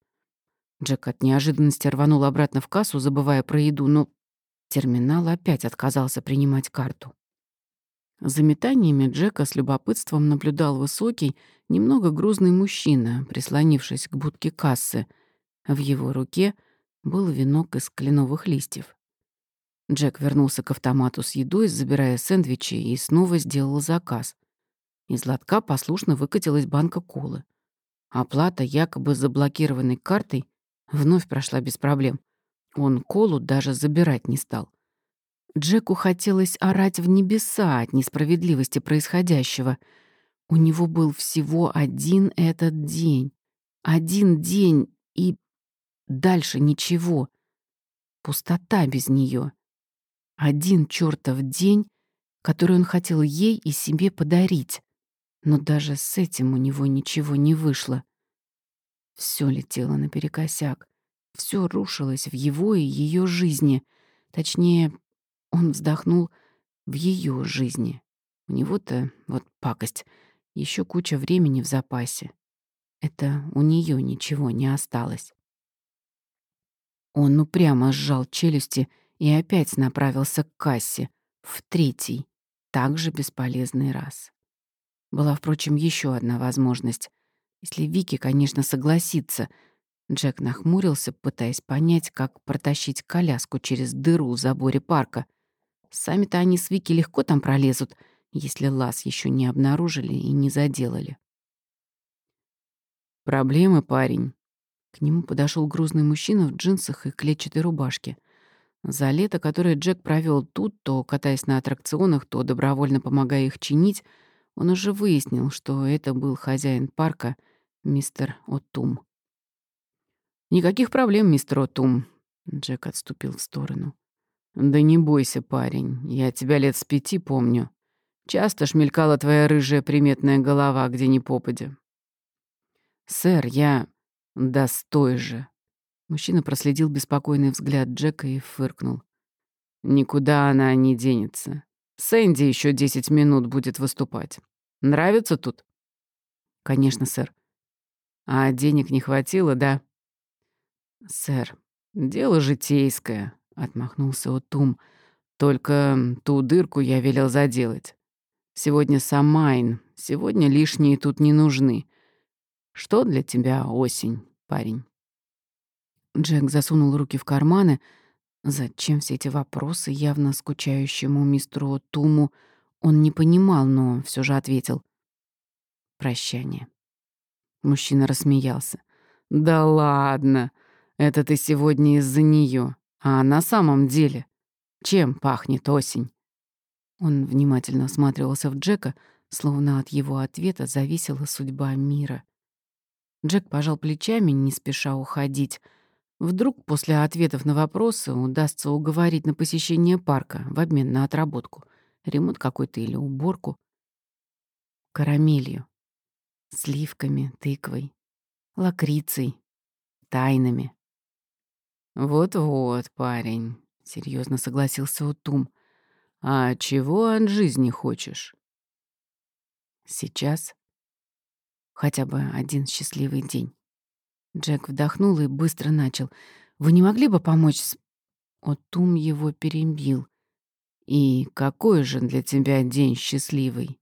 Джек от неожиданности рванул обратно в кассу, забывая про еду, но терминал опять отказался принимать карту. Заметаниями Джека с любопытством наблюдал высокий, немного грузный мужчина, прислонившись к будке кассы. В его руке был венок из кленовых листьев. Джек вернулся к автомату с едой, забирая сэндвичи, и снова сделал заказ. Из лотка послушно выкатилась банка колы. Оплата якобы заблокированной картой Вновь прошла без проблем. Он колу даже забирать не стал. Джеку хотелось орать в небеса от несправедливости происходящего. У него был всего один этот день. Один день и... Дальше ничего. Пустота без нее. Один чертов день, который он хотел ей и себе подарить. Но даже с этим у него ничего не вышло. Все летело наперекосяк. Все рушилось в его и ее жизни. Точнее, он вздохнул в ее жизни. У него-то вот пакость. Еще куча времени в запасе. Это у нее ничего не осталось. Он упрямо сжал челюсти и опять направился к кассе. В третий, также бесполезный раз. Была, впрочем, еще одна возможность. Если Вики, конечно, согласится. Джек нахмурился, пытаясь понять, как протащить коляску через дыру в заборе парка. Сами-то они с Вики легко там пролезут, если лаз еще не обнаружили и не заделали. «Проблемы, парень». К нему подошел грузный мужчина в джинсах и клетчатой рубашке. За лето, которое Джек провел тут, то катаясь на аттракционах, то добровольно помогая их чинить, он уже выяснил, что это был хозяин парка, мистер Отум. «Никаких проблем, мистер Отум», — Джек отступил в сторону. «Да не бойся, парень, я тебя лет с пяти помню. Часто шмелькала твоя рыжая приметная голова, где ни попадя». «Сэр, я...» достой же!» Мужчина проследил беспокойный взгляд Джека и фыркнул. «Никуда она не денется. Сэнди еще 10 минут будет выступать. Нравится тут?» «Конечно, сэр». «А денег не хватило, да?» «Сэр, дело житейское», — отмахнулся Отум. «Только ту дырку я велел заделать. Сегодня Самайн, сегодня лишние тут не нужны. Что для тебя осень, парень?» Джек засунул руки в карманы, — Зачем все эти вопросы явно скучающему мистеру Туму? Он не понимал, но все же ответил. «Прощание». Мужчина рассмеялся. «Да ладно! Это ты сегодня из-за нее. А на самом деле? Чем пахнет осень?» Он внимательно осматривался в Джека, словно от его ответа зависела судьба мира. Джек пожал плечами, не спеша уходить — Вдруг после ответов на вопросы удастся уговорить на посещение парка в обмен на отработку, ремонт какой-то или уборку. Карамелью, сливками, тыквой, лакрицей, тайнами. «Вот-вот, парень», — серьезно согласился Утум. «А чего от жизни хочешь?» «Сейчас хотя бы один счастливый день». Джек вдохнул и быстро начал. «Вы не могли бы помочь с...» Отум его перебил. «И какой же для тебя день счастливый?»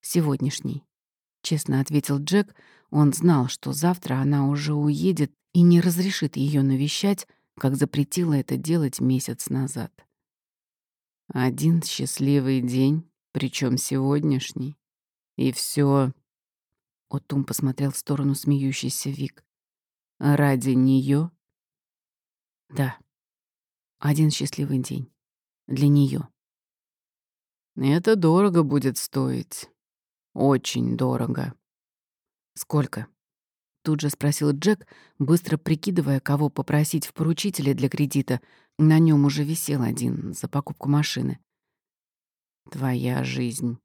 «Сегодняшний», — честно ответил Джек. Он знал, что завтра она уже уедет и не разрешит ее навещать, как запретила это делать месяц назад. «Один счастливый день, причем сегодняшний, и все Отум посмотрел в сторону смеющейся Вик. «Ради нее? «Да. Один счастливый день. Для нее. «Это дорого будет стоить. Очень дорого». «Сколько?» Тут же спросил Джек, быстро прикидывая, кого попросить в поручителе для кредита. На нем уже висел один за покупку машины. «Твоя жизнь».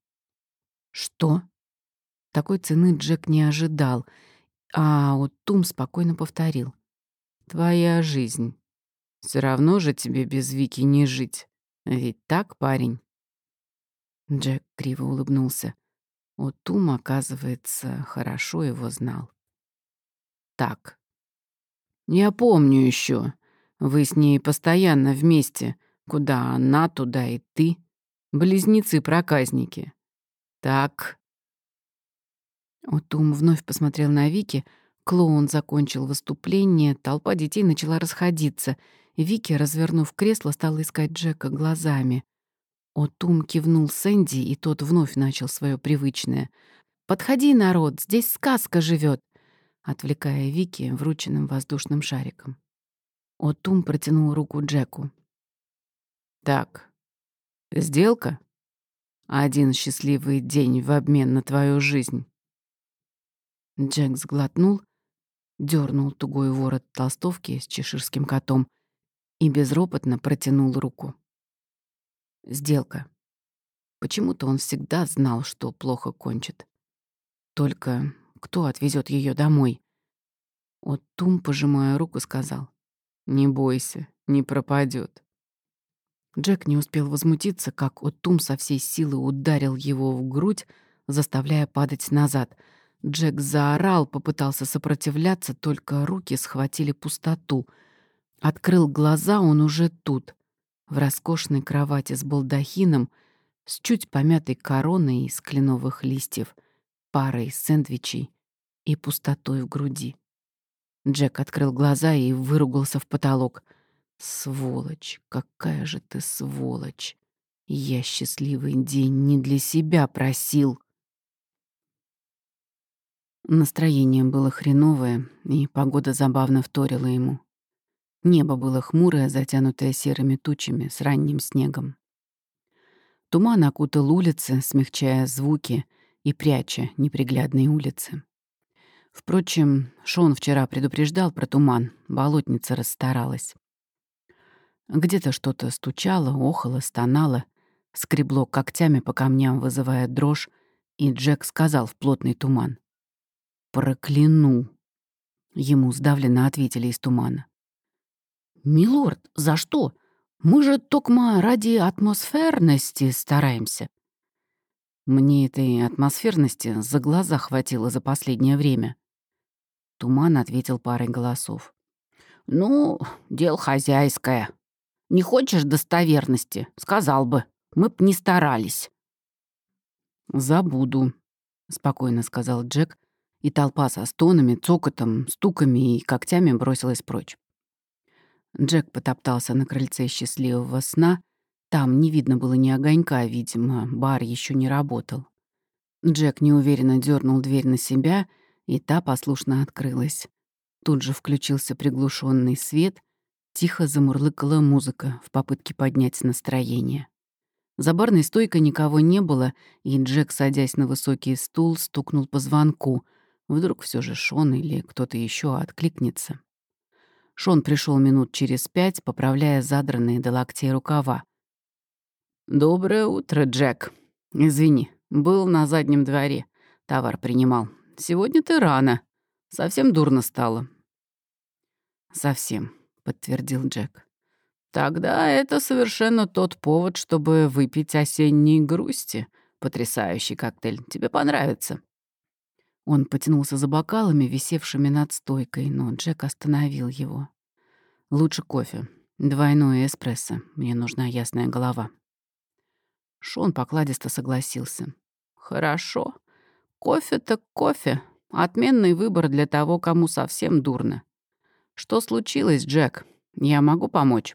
«Что?» Такой цены Джек не ожидал, а вот Тум спокойно повторил. «Твоя жизнь. Все равно же тебе без Вики не жить. Ведь так, парень?» Джек криво улыбнулся. Вот Тум, оказывается, хорошо его знал. «Так. Я помню еще. Вы с ней постоянно вместе. Куда она, туда и ты. Близнецы-проказники. Так, Утум вновь посмотрел на Вики. Клоун закончил выступление, толпа детей начала расходиться. Вики, развернув кресло, стала искать Джека глазами. Отум кивнул Сэнди, и тот вновь начал свое привычное. «Подходи, народ, здесь сказка живет, отвлекая Вики врученным воздушным шариком. Отум протянул руку Джеку. «Так, сделка? Один счастливый день в обмен на твою жизнь». Джек сглотнул, дернул тугой ворот толстовки с чеширским котом и безропотно протянул руку. Сделка. Почему-то он всегда знал, что плохо кончит. Только кто отвезет ее домой? Вот Тум, пожимая руку, сказал. «Не бойся, не пропадет. Джек не успел возмутиться, как Оттум со всей силы ударил его в грудь, заставляя падать назад — Джек заорал, попытался сопротивляться, только руки схватили пустоту. Открыл глаза, он уже тут, в роскошной кровати с балдахином, с чуть помятой короной из кленовых листьев, парой сэндвичей и пустотой в груди. Джек открыл глаза и выругался в потолок. «Сволочь! Какая же ты сволочь! Я счастливый день не для себя просил!» Настроение было хреновое, и погода забавно вторила ему. Небо было хмурое, затянутое серыми тучами с ранним снегом. Туман окутал улицы, смягчая звуки и пряча неприглядные улицы. Впрочем, Шон вчера предупреждал про туман, болотница расстаралась. Где-то что-то стучало, охало, стонало, скребло когтями по камням, вызывая дрожь, и Джек сказал в плотный туман. «Прокляну!» — ему сдавленно ответили из тумана. «Милорд, за что? Мы же токма ради атмосферности стараемся». Мне этой атмосферности за глаза хватило за последнее время. Туман ответил парой голосов. «Ну, дело хозяйское. Не хочешь достоверности? Сказал бы. Мы б не старались». «Забуду», — спокойно сказал Джек, и толпа со стонами, цокотом, стуками и когтями бросилась прочь. Джек потоптался на крыльце счастливого сна. Там не видно было ни огонька, видимо, бар еще не работал. Джек неуверенно дернул дверь на себя, и та послушно открылась. Тут же включился приглушенный свет, тихо замурлыкала музыка в попытке поднять настроение. За барной стойкой никого не было, и Джек, садясь на высокий стул, стукнул по звонку — Вдруг все же Шон или кто-то еще откликнется. Шон пришел минут через пять, поправляя задранные до локтей рукава. «Доброе утро, Джек. Извини, был на заднем дворе. Товар принимал. Сегодня ты рано. Совсем дурно стало». «Совсем», — подтвердил Джек. «Тогда это совершенно тот повод, чтобы выпить осенние грусти. Потрясающий коктейль. Тебе понравится». Он потянулся за бокалами, висевшими над стойкой, но Джек остановил его. «Лучше кофе. Двойное эспрессо. Мне нужна ясная голова». Шон покладисто согласился. «Хорошо. Кофе так кофе. Отменный выбор для того, кому совсем дурно. Что случилось, Джек? Я могу помочь?»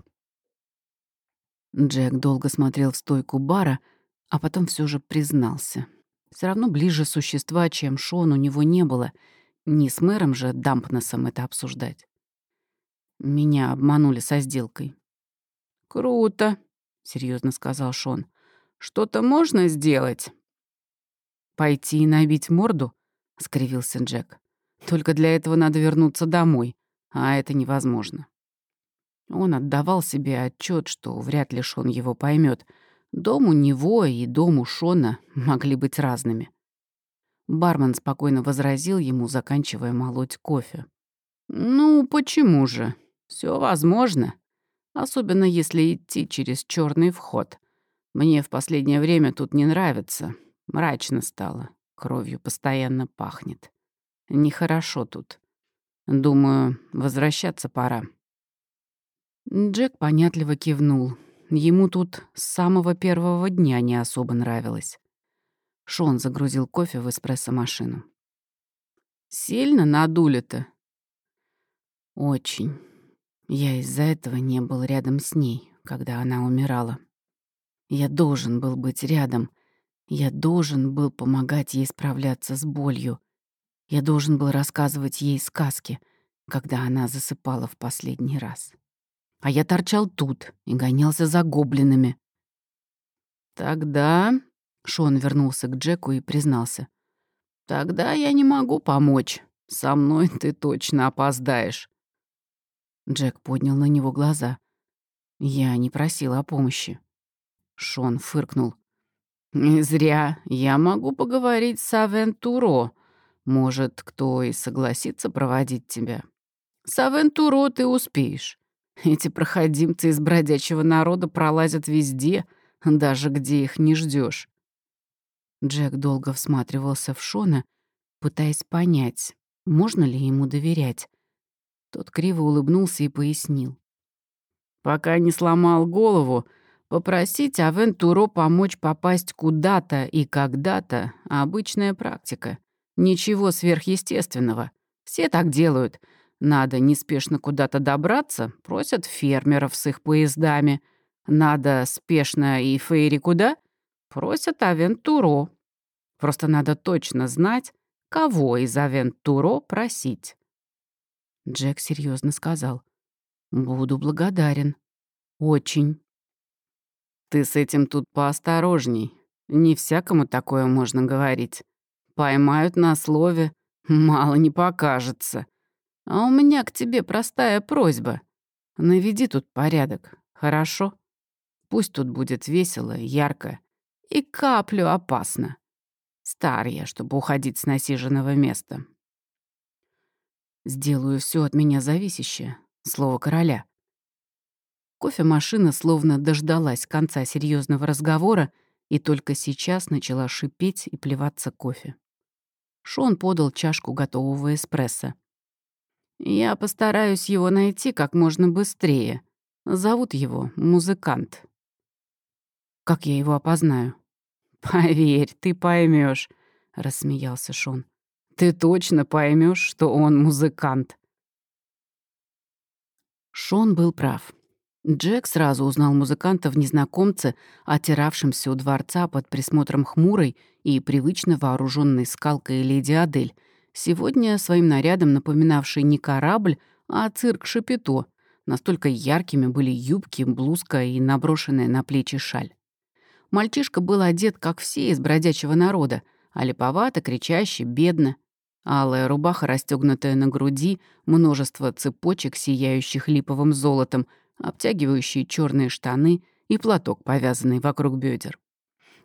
Джек долго смотрел в стойку бара, а потом все же признался. Все равно ближе существа, чем Шон, у него не было. Не с мэром же Дампнесом это обсуждать. Меня обманули со сделкой. «Круто», — серьезно сказал Шон. «Что-то можно сделать?» «Пойти и набить морду?» — скривился Джек. «Только для этого надо вернуться домой, а это невозможно». Он отдавал себе отчет, что вряд ли Шон его поймет, — Дом у него и дом у Шона могли быть разными. Бармен спокойно возразил ему, заканчивая молоть кофе. «Ну, почему же? Все возможно. Особенно если идти через черный вход. Мне в последнее время тут не нравится. Мрачно стало. Кровью постоянно пахнет. Нехорошо тут. Думаю, возвращаться пора». Джек понятливо кивнул. Ему тут с самого первого дня не особо нравилось. Шон загрузил кофе в эспрессо-машину. «Сильно надули-то?» «Очень. Я из-за этого не был рядом с ней, когда она умирала. Я должен был быть рядом. Я должен был помогать ей справляться с болью. Я должен был рассказывать ей сказки, когда она засыпала в последний раз» а я торчал тут и гонялся за гоблинами. «Тогда...» — Шон вернулся к Джеку и признался. «Тогда я не могу помочь. Со мной ты точно опоздаешь». Джек поднял на него глаза. Я не просил о помощи. Шон фыркнул. Зря. Я могу поговорить с Авентуро. Может, кто и согласится проводить тебя. С Авентуро ты успеешь. Эти проходимцы из бродячего народа пролазят везде, даже где их не ждешь. Джек долго всматривался в Шона, пытаясь понять, можно ли ему доверять. Тот криво улыбнулся и пояснил. «Пока не сломал голову, попросить Авентуро помочь попасть куда-то и когда-то — обычная практика. Ничего сверхъестественного. Все так делают. Надо неспешно куда-то добраться, просят фермеров с их поездами. Надо спешно и фейри куда? Просят Авентуро. Просто надо точно знать, кого из Авентуро просить. Джек серьезно сказал. «Буду благодарен. Очень». «Ты с этим тут поосторожней. Не всякому такое можно говорить. Поймают на слове, мало не покажется», а у меня к тебе простая просьба. Наведи тут порядок, хорошо? Пусть тут будет весело, ярко и каплю опасно. Стар я, чтобы уходить с насиженного места. Сделаю все от меня зависящее, слово короля. Кофемашина словно дождалась конца серьезного разговора и только сейчас начала шипеть и плеваться кофе. Шон подал чашку готового эспрессо. Я постараюсь его найти как можно быстрее. Зовут его музыкант. Как я его опознаю? Поверь, ты поймешь, рассмеялся Шон. Ты точно поймешь, что он музыкант. Шон был прав. Джек сразу узнал музыканта в незнакомце, отиравшемся у дворца под присмотром хмурой и привычно вооруженной скалкой леди Адель — Сегодня своим нарядом напоминавший не корабль, а цирк Шапито. Настолько яркими были юбки, блузка и наброшенная на плечи шаль. Мальчишка был одет, как все из бродячего народа, а липовато, кричаще, бедно. Алая рубаха, расстегнутая на груди, множество цепочек, сияющих липовым золотом, обтягивающие черные штаны и платок, повязанный вокруг бедер.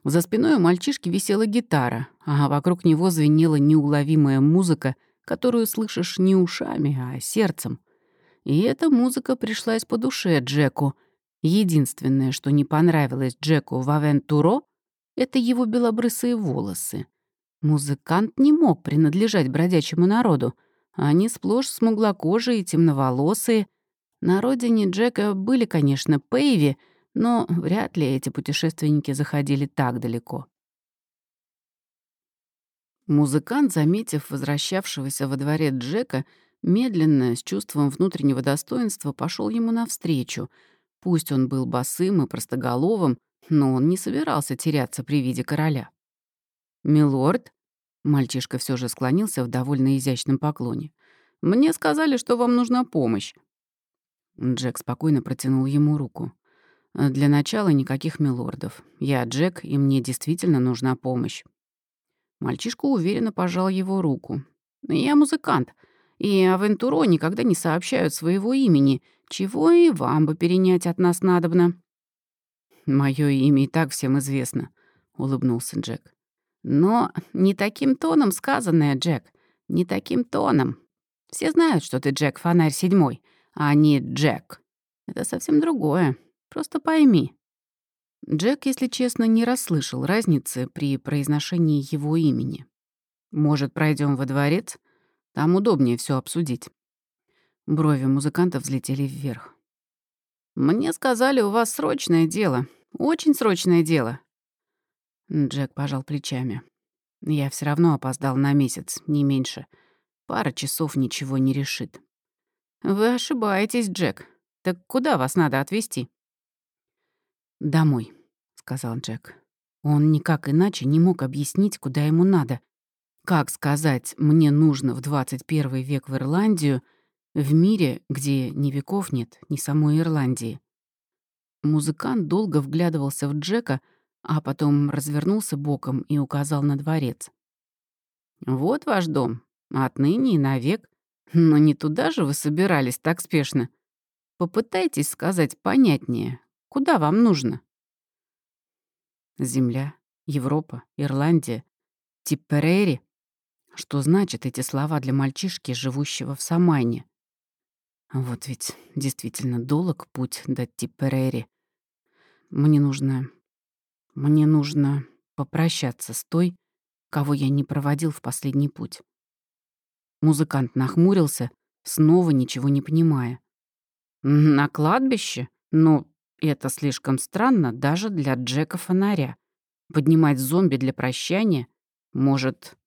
За спиной у мальчишки висела гитара, а вокруг него звенела неуловимая музыка, которую слышишь не ушами, а сердцем. И эта музыка пришлась по душе Джеку. Единственное, что не понравилось Джеку в Авентуро, это его белобрысые волосы. Музыкант не мог принадлежать бродячему народу. Они сплошь смуглокожие и темноволосые. На родине Джека были, конечно, Пейви — но вряд ли эти путешественники заходили так далеко. Музыкант, заметив возвращавшегося во дворе Джека, медленно, с чувством внутреннего достоинства, пошел ему навстречу. Пусть он был босым и простоголовым, но он не собирался теряться при виде короля. «Милорд?» — мальчишка все же склонился в довольно изящном поклоне. «Мне сказали, что вам нужна помощь». Джек спокойно протянул ему руку. Э, для начала никаких милордов. Я Джек, и мне действительно нужна помощь. Мальчишка уверенно пожал его руку. Я музыкант, и Авентуро никогда не сообщают своего имени, чего и вам бы перенять от нас надобно. Мое имя и так всем известно, улыбнулся Джек. Но не таким тоном сказанное, Джек, не таким тоном. Все знают, что ты Джек Фонарь седьмой, а не Джек. Это совсем другое. Просто пойми». Джек, если честно, не расслышал разницы при произношении его имени. «Может, пройдем во дворец? Там удобнее все обсудить». Брови музыканта взлетели вверх. «Мне сказали, у вас срочное дело. Очень срочное дело». Джек пожал плечами. «Я все равно опоздал на месяц, не меньше. Пара часов ничего не решит». «Вы ошибаетесь, Джек. Так куда вас надо отвезти?» «Домой», — сказал Джек. Он никак иначе не мог объяснить, куда ему надо. Как сказать «мне нужно в 21 век в Ирландию» в мире, где ни веков нет, ни самой Ирландии? Музыкант долго вглядывался в Джека, а потом развернулся боком и указал на дворец. «Вот ваш дом, отныне и навек. Но не туда же вы собирались так спешно. Попытайтесь сказать понятнее, Куда вам нужно? Земля, Европа, Ирландия, Типперери. Что значат эти слова для мальчишки, живущего в Самайне? Вот ведь действительно долг путь до Типперери. Мне нужно... Мне нужно попрощаться с той, кого я не проводил в последний путь. Музыкант нахмурился, снова ничего не понимая. «На кладбище? но... И это слишком странно даже для Джека-фонаря. Поднимать зомби для прощания? Может,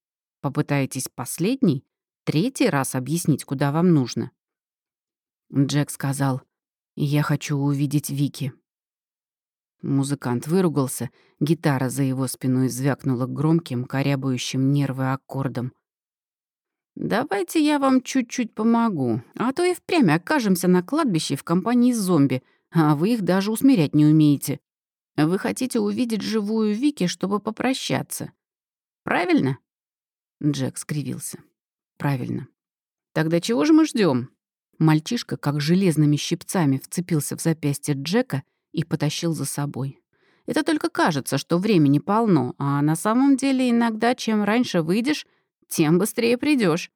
попытаетесь последний, третий раз объяснить, куда вам нужно?» Джек сказал, «Я хочу увидеть Вики». Музыкант выругался, гитара за его спиной звякнула громким, корябающим нервы аккордом. «Давайте я вам чуть-чуть помогу, а то и впрямь окажемся на кладбище в компании зомби, а вы их даже усмирять не умеете. Вы хотите увидеть живую Вики, чтобы попрощаться. Правильно?» Джек скривился. «Правильно. Тогда чего же мы ждем? Мальчишка, как железными щипцами, вцепился в запястье Джека и потащил за собой. Это только кажется, что времени полно, а на самом деле иногда чем раньше выйдешь, тем быстрее придешь.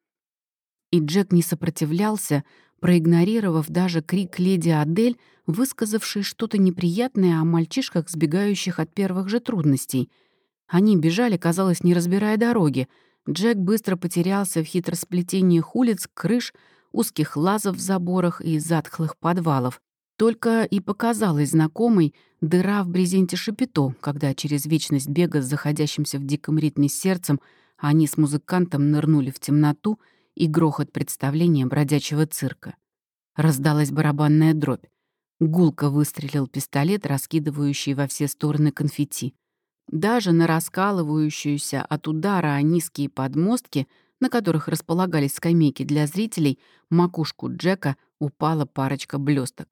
И Джек не сопротивлялся, проигнорировав даже крик леди Адель, высказавшей что-то неприятное о мальчишках, сбегающих от первых же трудностей. Они бежали, казалось, не разбирая дороги. Джек быстро потерялся в хитросплетении улиц, крыш, узких лазов в заборах и затхлых подвалов. Только и показалась знакомой дыра в брезенте шапито, когда через вечность бега с заходящимся в диком ритме сердцем они с музыкантом нырнули в темноту — и грохот представления бродячего цирка. Раздалась барабанная дробь. Гулко выстрелил пистолет, раскидывающий во все стороны конфетти. Даже на раскалывающуюся от удара низкие подмостки, на которых располагались скамейки для зрителей, макушку Джека упала парочка блесток.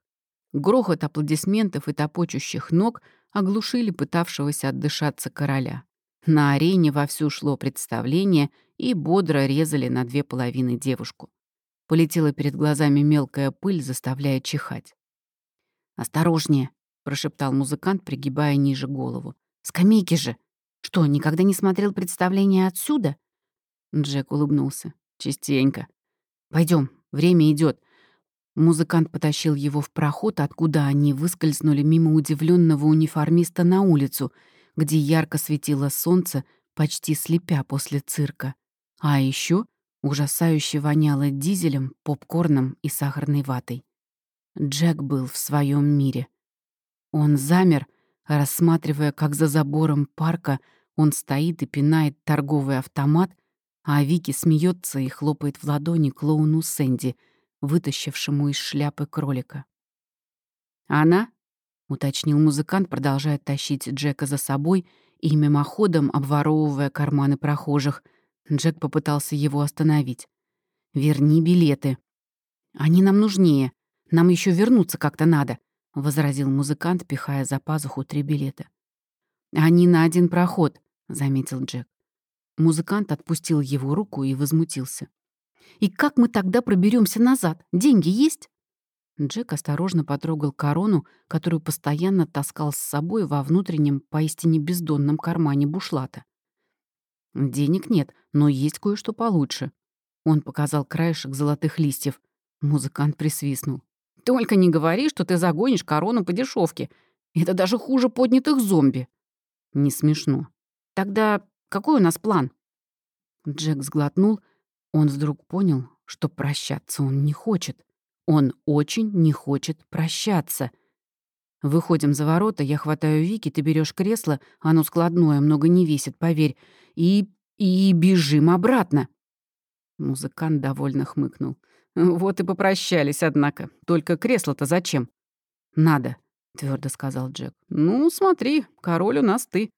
Грохот аплодисментов и топочущих ног оглушили пытавшегося отдышаться короля. На арене вовсю шло представление, и бодро резали на две половины девушку. Полетела перед глазами мелкая пыль, заставляя чихать. «Осторожнее!» — прошептал музыкант, пригибая ниже голову. «Скамейки же! Что, никогда не смотрел представление отсюда?» Джек улыбнулся. «Частенько. Пойдем, время идет. Музыкант потащил его в проход, откуда они выскользнули мимо удивленного униформиста на улицу — где ярко светило солнце, почти слепя после цирка. А еще ужасающе воняло дизелем, попкорном и сахарной ватой. Джек был в своем мире. Он замер, рассматривая, как за забором парка он стоит и пинает торговый автомат, а Вики смеется и хлопает в ладони клоуну Сэнди, вытащившему из шляпы кролика. Она — уточнил музыкант, продолжая тащить Джека за собой и мимоходом обворовывая карманы прохожих. Джек попытался его остановить. «Верни билеты». «Они нам нужнее. Нам еще вернуться как-то надо», — возразил музыкант, пихая за пазуху три билета. «Они на один проход», — заметил Джек. Музыкант отпустил его руку и возмутился. «И как мы тогда проберемся назад? Деньги есть?» Джек осторожно потрогал корону, которую постоянно таскал с собой во внутреннем, поистине бездонном кармане бушлата. «Денег нет, но есть кое-что получше». Он показал краешек золотых листьев. Музыкант присвистнул. «Только не говори, что ты загонишь корону по дешевке. Это даже хуже поднятых зомби». «Не смешно». «Тогда какой у нас план?» Джек сглотнул. Он вдруг понял, что прощаться он не хочет. Он очень не хочет прощаться. Выходим за ворота, я хватаю Вики, ты берешь кресло, оно складное, много не весит, поверь, и... и бежим обратно. Музыкант довольно хмыкнул. Вот и попрощались, однако. Только кресло-то зачем? Надо, твердо сказал Джек. Ну, смотри, король у нас ты.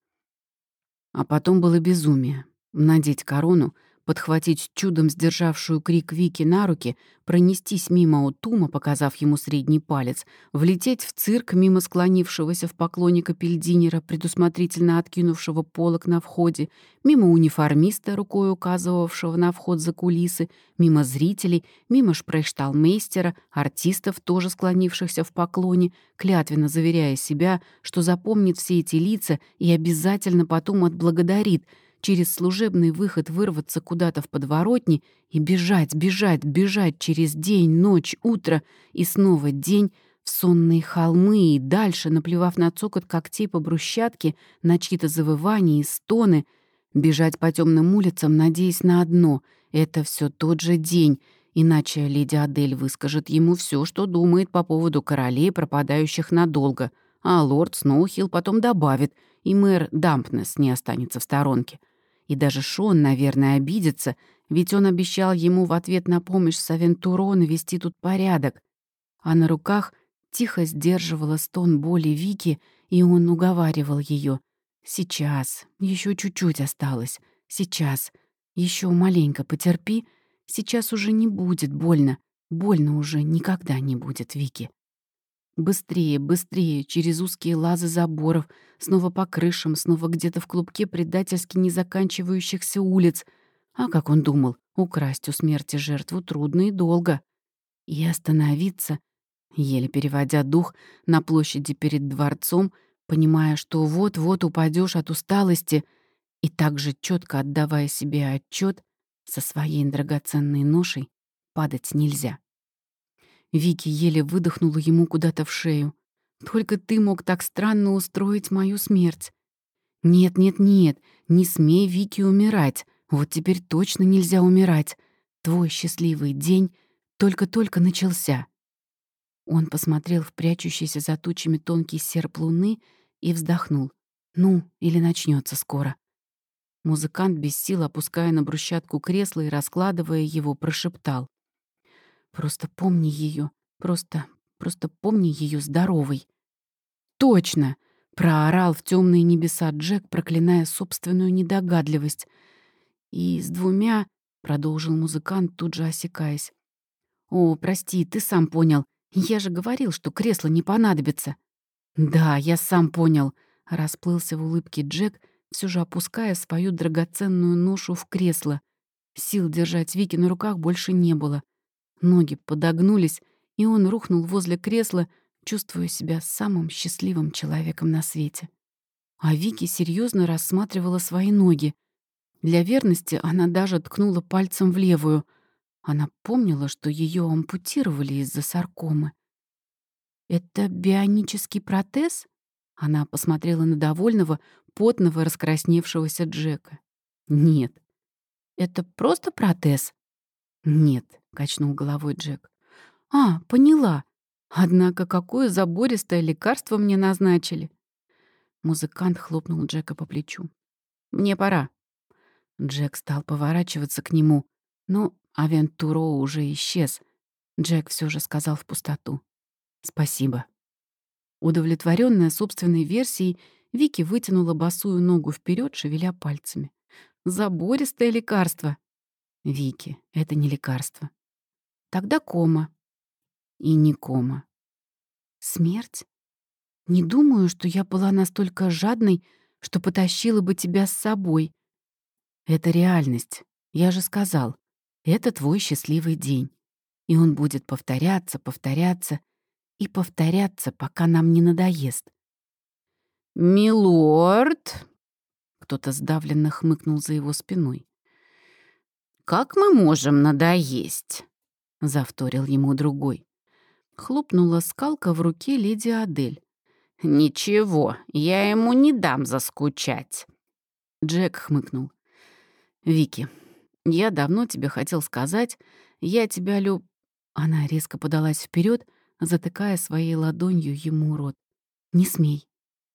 А потом было безумие. Надеть корону, подхватить чудом сдержавшую крик Вики на руки, пронестись мимо Отума, показав ему средний палец, влететь в цирк мимо склонившегося в поклоне капельдинера, предусмотрительно откинувшего полок на входе, мимо униформиста, рукой указывавшего на вход за кулисы, мимо зрителей, мимо шпрейшталмейстера, артистов, тоже склонившихся в поклоне, клятвенно заверяя себя, что запомнит все эти лица и обязательно потом отблагодарит — через служебный выход вырваться куда-то в подворотни и бежать, бежать, бежать через день, ночь, утро и снова день в сонные холмы и дальше, наплевав на цокот когтей по брусчатке, на чьи-то завывания и стоны, бежать по темным улицам, надеясь на одно — это все тот же день, иначе леди Адель выскажет ему все, что думает по поводу королей, пропадающих надолго — а лорд Сноухилл потом добавит, и мэр Дампнес не останется в сторонке. И даже Шон, наверное, обидится, ведь он обещал ему в ответ на помощь Савентуро навести тут порядок. А на руках тихо сдерживала стон боли Вики, и он уговаривал ее: «Сейчас, еще чуть-чуть осталось, сейчас, еще маленько потерпи, сейчас уже не будет больно, больно уже никогда не будет, Вики». Быстрее, быстрее, через узкие лазы заборов, снова по крышам, снова где-то в клубке предательски не заканчивающихся улиц. А как он думал, украсть у смерти жертву трудно и долго. И остановиться, еле переводя дух, на площади перед дворцом, понимая, что вот-вот упадешь от усталости, и также четко отдавая себе отчет, со своей драгоценной ношей падать нельзя. Вики еле выдохнула ему куда-то в шею. «Только ты мог так странно устроить мою смерть». «Нет, нет, нет, не смей, Вики, умирать. Вот теперь точно нельзя умирать. Твой счастливый день только-только начался». Он посмотрел в прячущийся за тучами тонкий серп луны и вздохнул. «Ну, или начнется скоро». Музыкант без сил, опуская на брусчатку кресло и раскладывая его, прошептал. Просто помни ее, просто, просто помни ее здоровой. Точно! Проорал в темные небеса Джек, проклиная собственную недогадливость. И с двумя, продолжил музыкант, тут же осекаясь. О, прости, ты сам понял. Я же говорил, что кресло не понадобится. Да, я сам понял, расплылся в улыбке Джек, все же опуская свою драгоценную ношу в кресло. Сил держать Вики на руках больше не было — Ноги подогнулись, и он рухнул возле кресла, чувствуя себя самым счастливым человеком на свете. А Вики серьезно рассматривала свои ноги. Для верности она даже ткнула пальцем в левую. Она помнила, что ее ампутировали из-за саркомы. «Это бионический протез?» Она посмотрела на довольного, потного, раскрасневшегося Джека. «Нет». «Это просто протез?» «Нет» качнул головой Джек. А, поняла. Однако какое забористое лекарство мне назначили. Музыкант хлопнул Джека по плечу. Мне пора. Джек стал поворачиваться к нему, но Авентуро уже исчез. Джек все же сказал в пустоту. «Спасибо». Удовлетворенная собственной версией, Вики вытянула босую ногу вперед, шевеля пальцами. «Забористое лекарство!» «Вики, это не лекарство. Тогда кома. И не кома. Смерть? Не думаю, что я была настолько жадной, что потащила бы тебя с собой. Это реальность. Я же сказал, это твой счастливый день. И он будет повторяться, повторяться и повторяться, пока нам не надоест. «Милорд!» — кто-то сдавленно хмыкнул за его спиной. «Как мы можем надоесть? — завторил ему другой. Хлопнула скалка в руке леди Адель. «Ничего, я ему не дам заскучать!» Джек хмыкнул. «Вики, я давно тебе хотел сказать, я тебя люб...» Она резко подалась вперед, затыкая своей ладонью ему рот. «Не смей.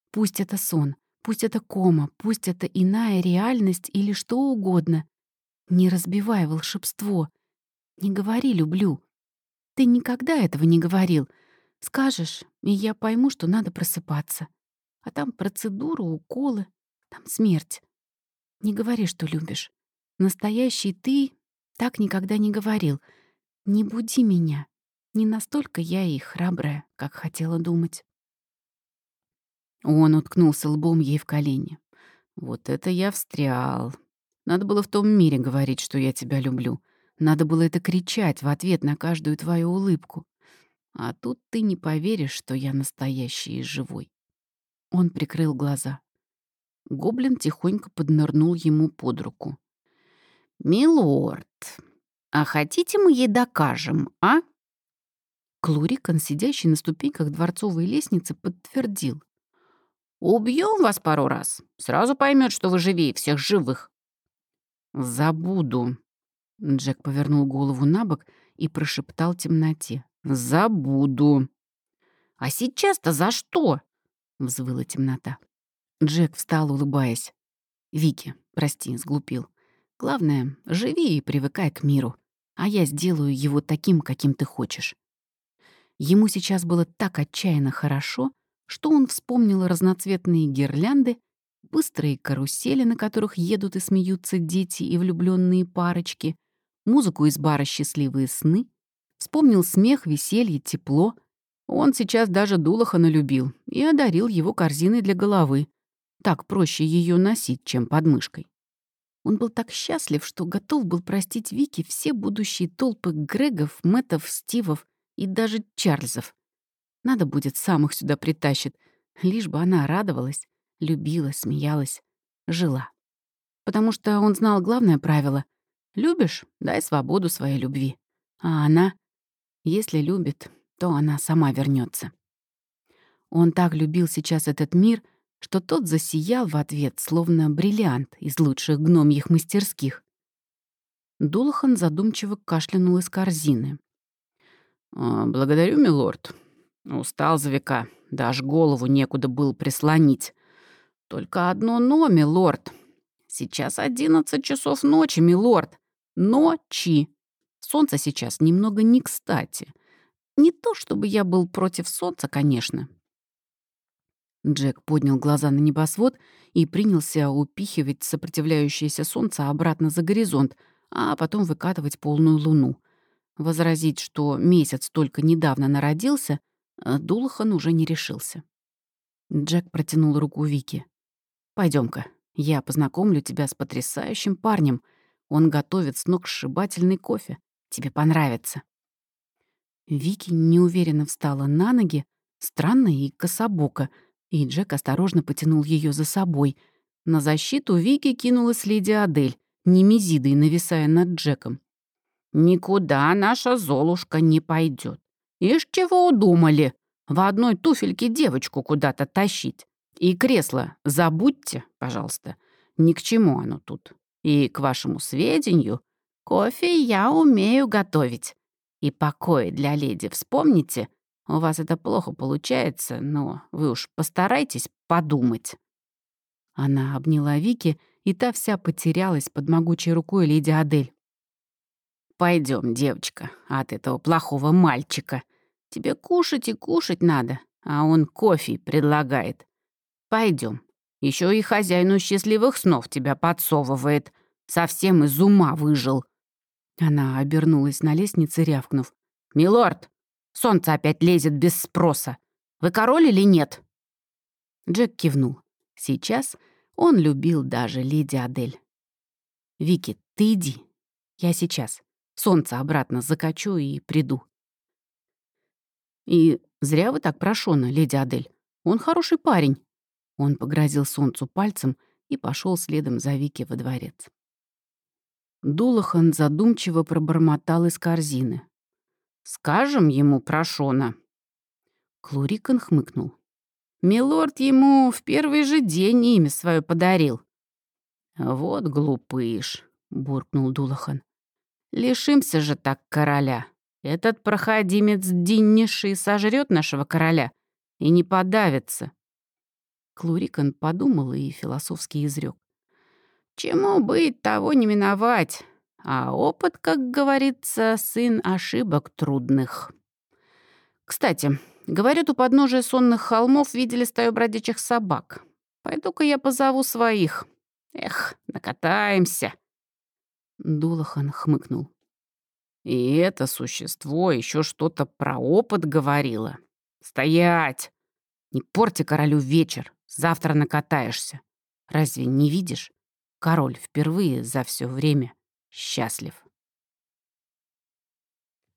Пусть это сон, пусть это кома, пусть это иная реальность или что угодно. Не разбивай волшебство!» «Не говори «люблю». Ты никогда этого не говорил. Скажешь, и я пойму, что надо просыпаться. А там процедура, уколы, там смерть. Не говори, что любишь. Настоящий ты так никогда не говорил. Не буди меня. Не настолько я и храбрая, как хотела думать. Он уткнулся лбом ей в колени. «Вот это я встрял. Надо было в том мире говорить, что я тебя люблю. Надо было это кричать в ответ на каждую твою улыбку. А тут ты не поверишь, что я настоящий и живой. Он прикрыл глаза. Гоблин тихонько поднырнул ему под руку. «Милорд, а хотите мы ей докажем, а?» Клурикон, сидящий на ступеньках дворцовой лестницы, подтвердил. «Убьем вас пару раз. Сразу поймет, что вы живее всех живых». «Забуду», Джек повернул голову на бок и прошептал темноте. «Забуду». «А сейчас-то за что?» — взвыла темнота. Джек встал, улыбаясь. «Вики, прости, сглупил. Главное, живи и привыкай к миру, а я сделаю его таким, каким ты хочешь». Ему сейчас было так отчаянно хорошо, что он вспомнил разноцветные гирлянды, быстрые карусели, на которых едут и смеются дети и влюбленные парочки, музыку из бара «Счастливые сны», вспомнил смех, веселье, тепло. Он сейчас даже Дулаха налюбил и одарил его корзиной для головы. Так проще ее носить, чем подмышкой. Он был так счастлив, что готов был простить Вики все будущие толпы Грегов, Мэтов, Стивов и даже Чарльзов. Надо будет, сам их сюда притащит, лишь бы она радовалась, любила, смеялась, жила. Потому что он знал главное правило — Любишь — дай свободу своей любви. А она, если любит, то она сама вернется. Он так любил сейчас этот мир, что тот засиял в ответ, словно бриллиант из лучших гномьих мастерских. Дулахан задумчиво кашлянул из корзины. «А, «Благодарю, милорд. Устал за века. Даже голову некуда было прислонить. Только одно «но», милорд. Сейчас одиннадцать часов ночи, милорд. Ночи. Солнце сейчас немного не кстати. Не то чтобы я был против солнца, конечно. Джек поднял глаза на небосвод и принялся упихивать сопротивляющееся солнце обратно за горизонт, а потом выкатывать полную луну. Возразить, что месяц только недавно народился, э, Дулахан уже не решился. Джек протянул руку Вике. пойдем ка я познакомлю тебя с потрясающим парнем», он готовит с кофе. Тебе понравится». Вики неуверенно встала на ноги, странно и кособоко, и Джек осторожно потянул ее за собой. На защиту Вики кинулась леди Адель, немезидой нависая над Джеком. «Никуда наша Золушка не пойдет. Ишь, чего удумали? В одной туфельке девочку куда-то тащить. И кресло забудьте, пожалуйста. Ни к чему оно тут. И, к вашему сведению, кофе я умею готовить. И покои для леди вспомните. У вас это плохо получается, но вы уж постарайтесь подумать». Она обняла Вики, и та вся потерялась под могучей рукой леди Адель. Пойдем, девочка, от этого плохого мальчика. Тебе кушать и кушать надо, а он кофе предлагает. Пойдем, еще и хозяину счастливых снов тебя подсовывает. Совсем из ума выжил». Она обернулась на лестнице, рявкнув. «Милорд, солнце опять лезет без спроса. Вы король или нет?» Джек кивнул. Сейчас он любил даже леди Адель. «Вики, ты иди. Я сейчас. Солнце обратно закачу и приду». «И зря вы так прошёны, леди Адель. Он хороший парень. Он погрозил солнцу пальцем и пошел следом за Вики во дворец. Дулахан задумчиво пробормотал из корзины. «Скажем ему прошона". Клурикан хмыкнул. «Милорд ему в первый же день имя свое подарил». «Вот глупыш», — буркнул Дулахан. «Лишимся же так короля. Этот проходимец Динниши сожрет нашего короля и не подавится». Клурикан подумал и философски изрек. «Чему быть, того не миновать. А опыт, как говорится, сын ошибок трудных». «Кстати, говорят, у подножия сонных холмов видели стаю бродячих собак. Пойду-ка я позову своих. Эх, накатаемся». Дулахан хмыкнул. «И это существо еще что-то про опыт говорило. Стоять! Не порти королю вечер!» Завтра накатаешься. Разве не видишь? Король впервые за все время счастлив.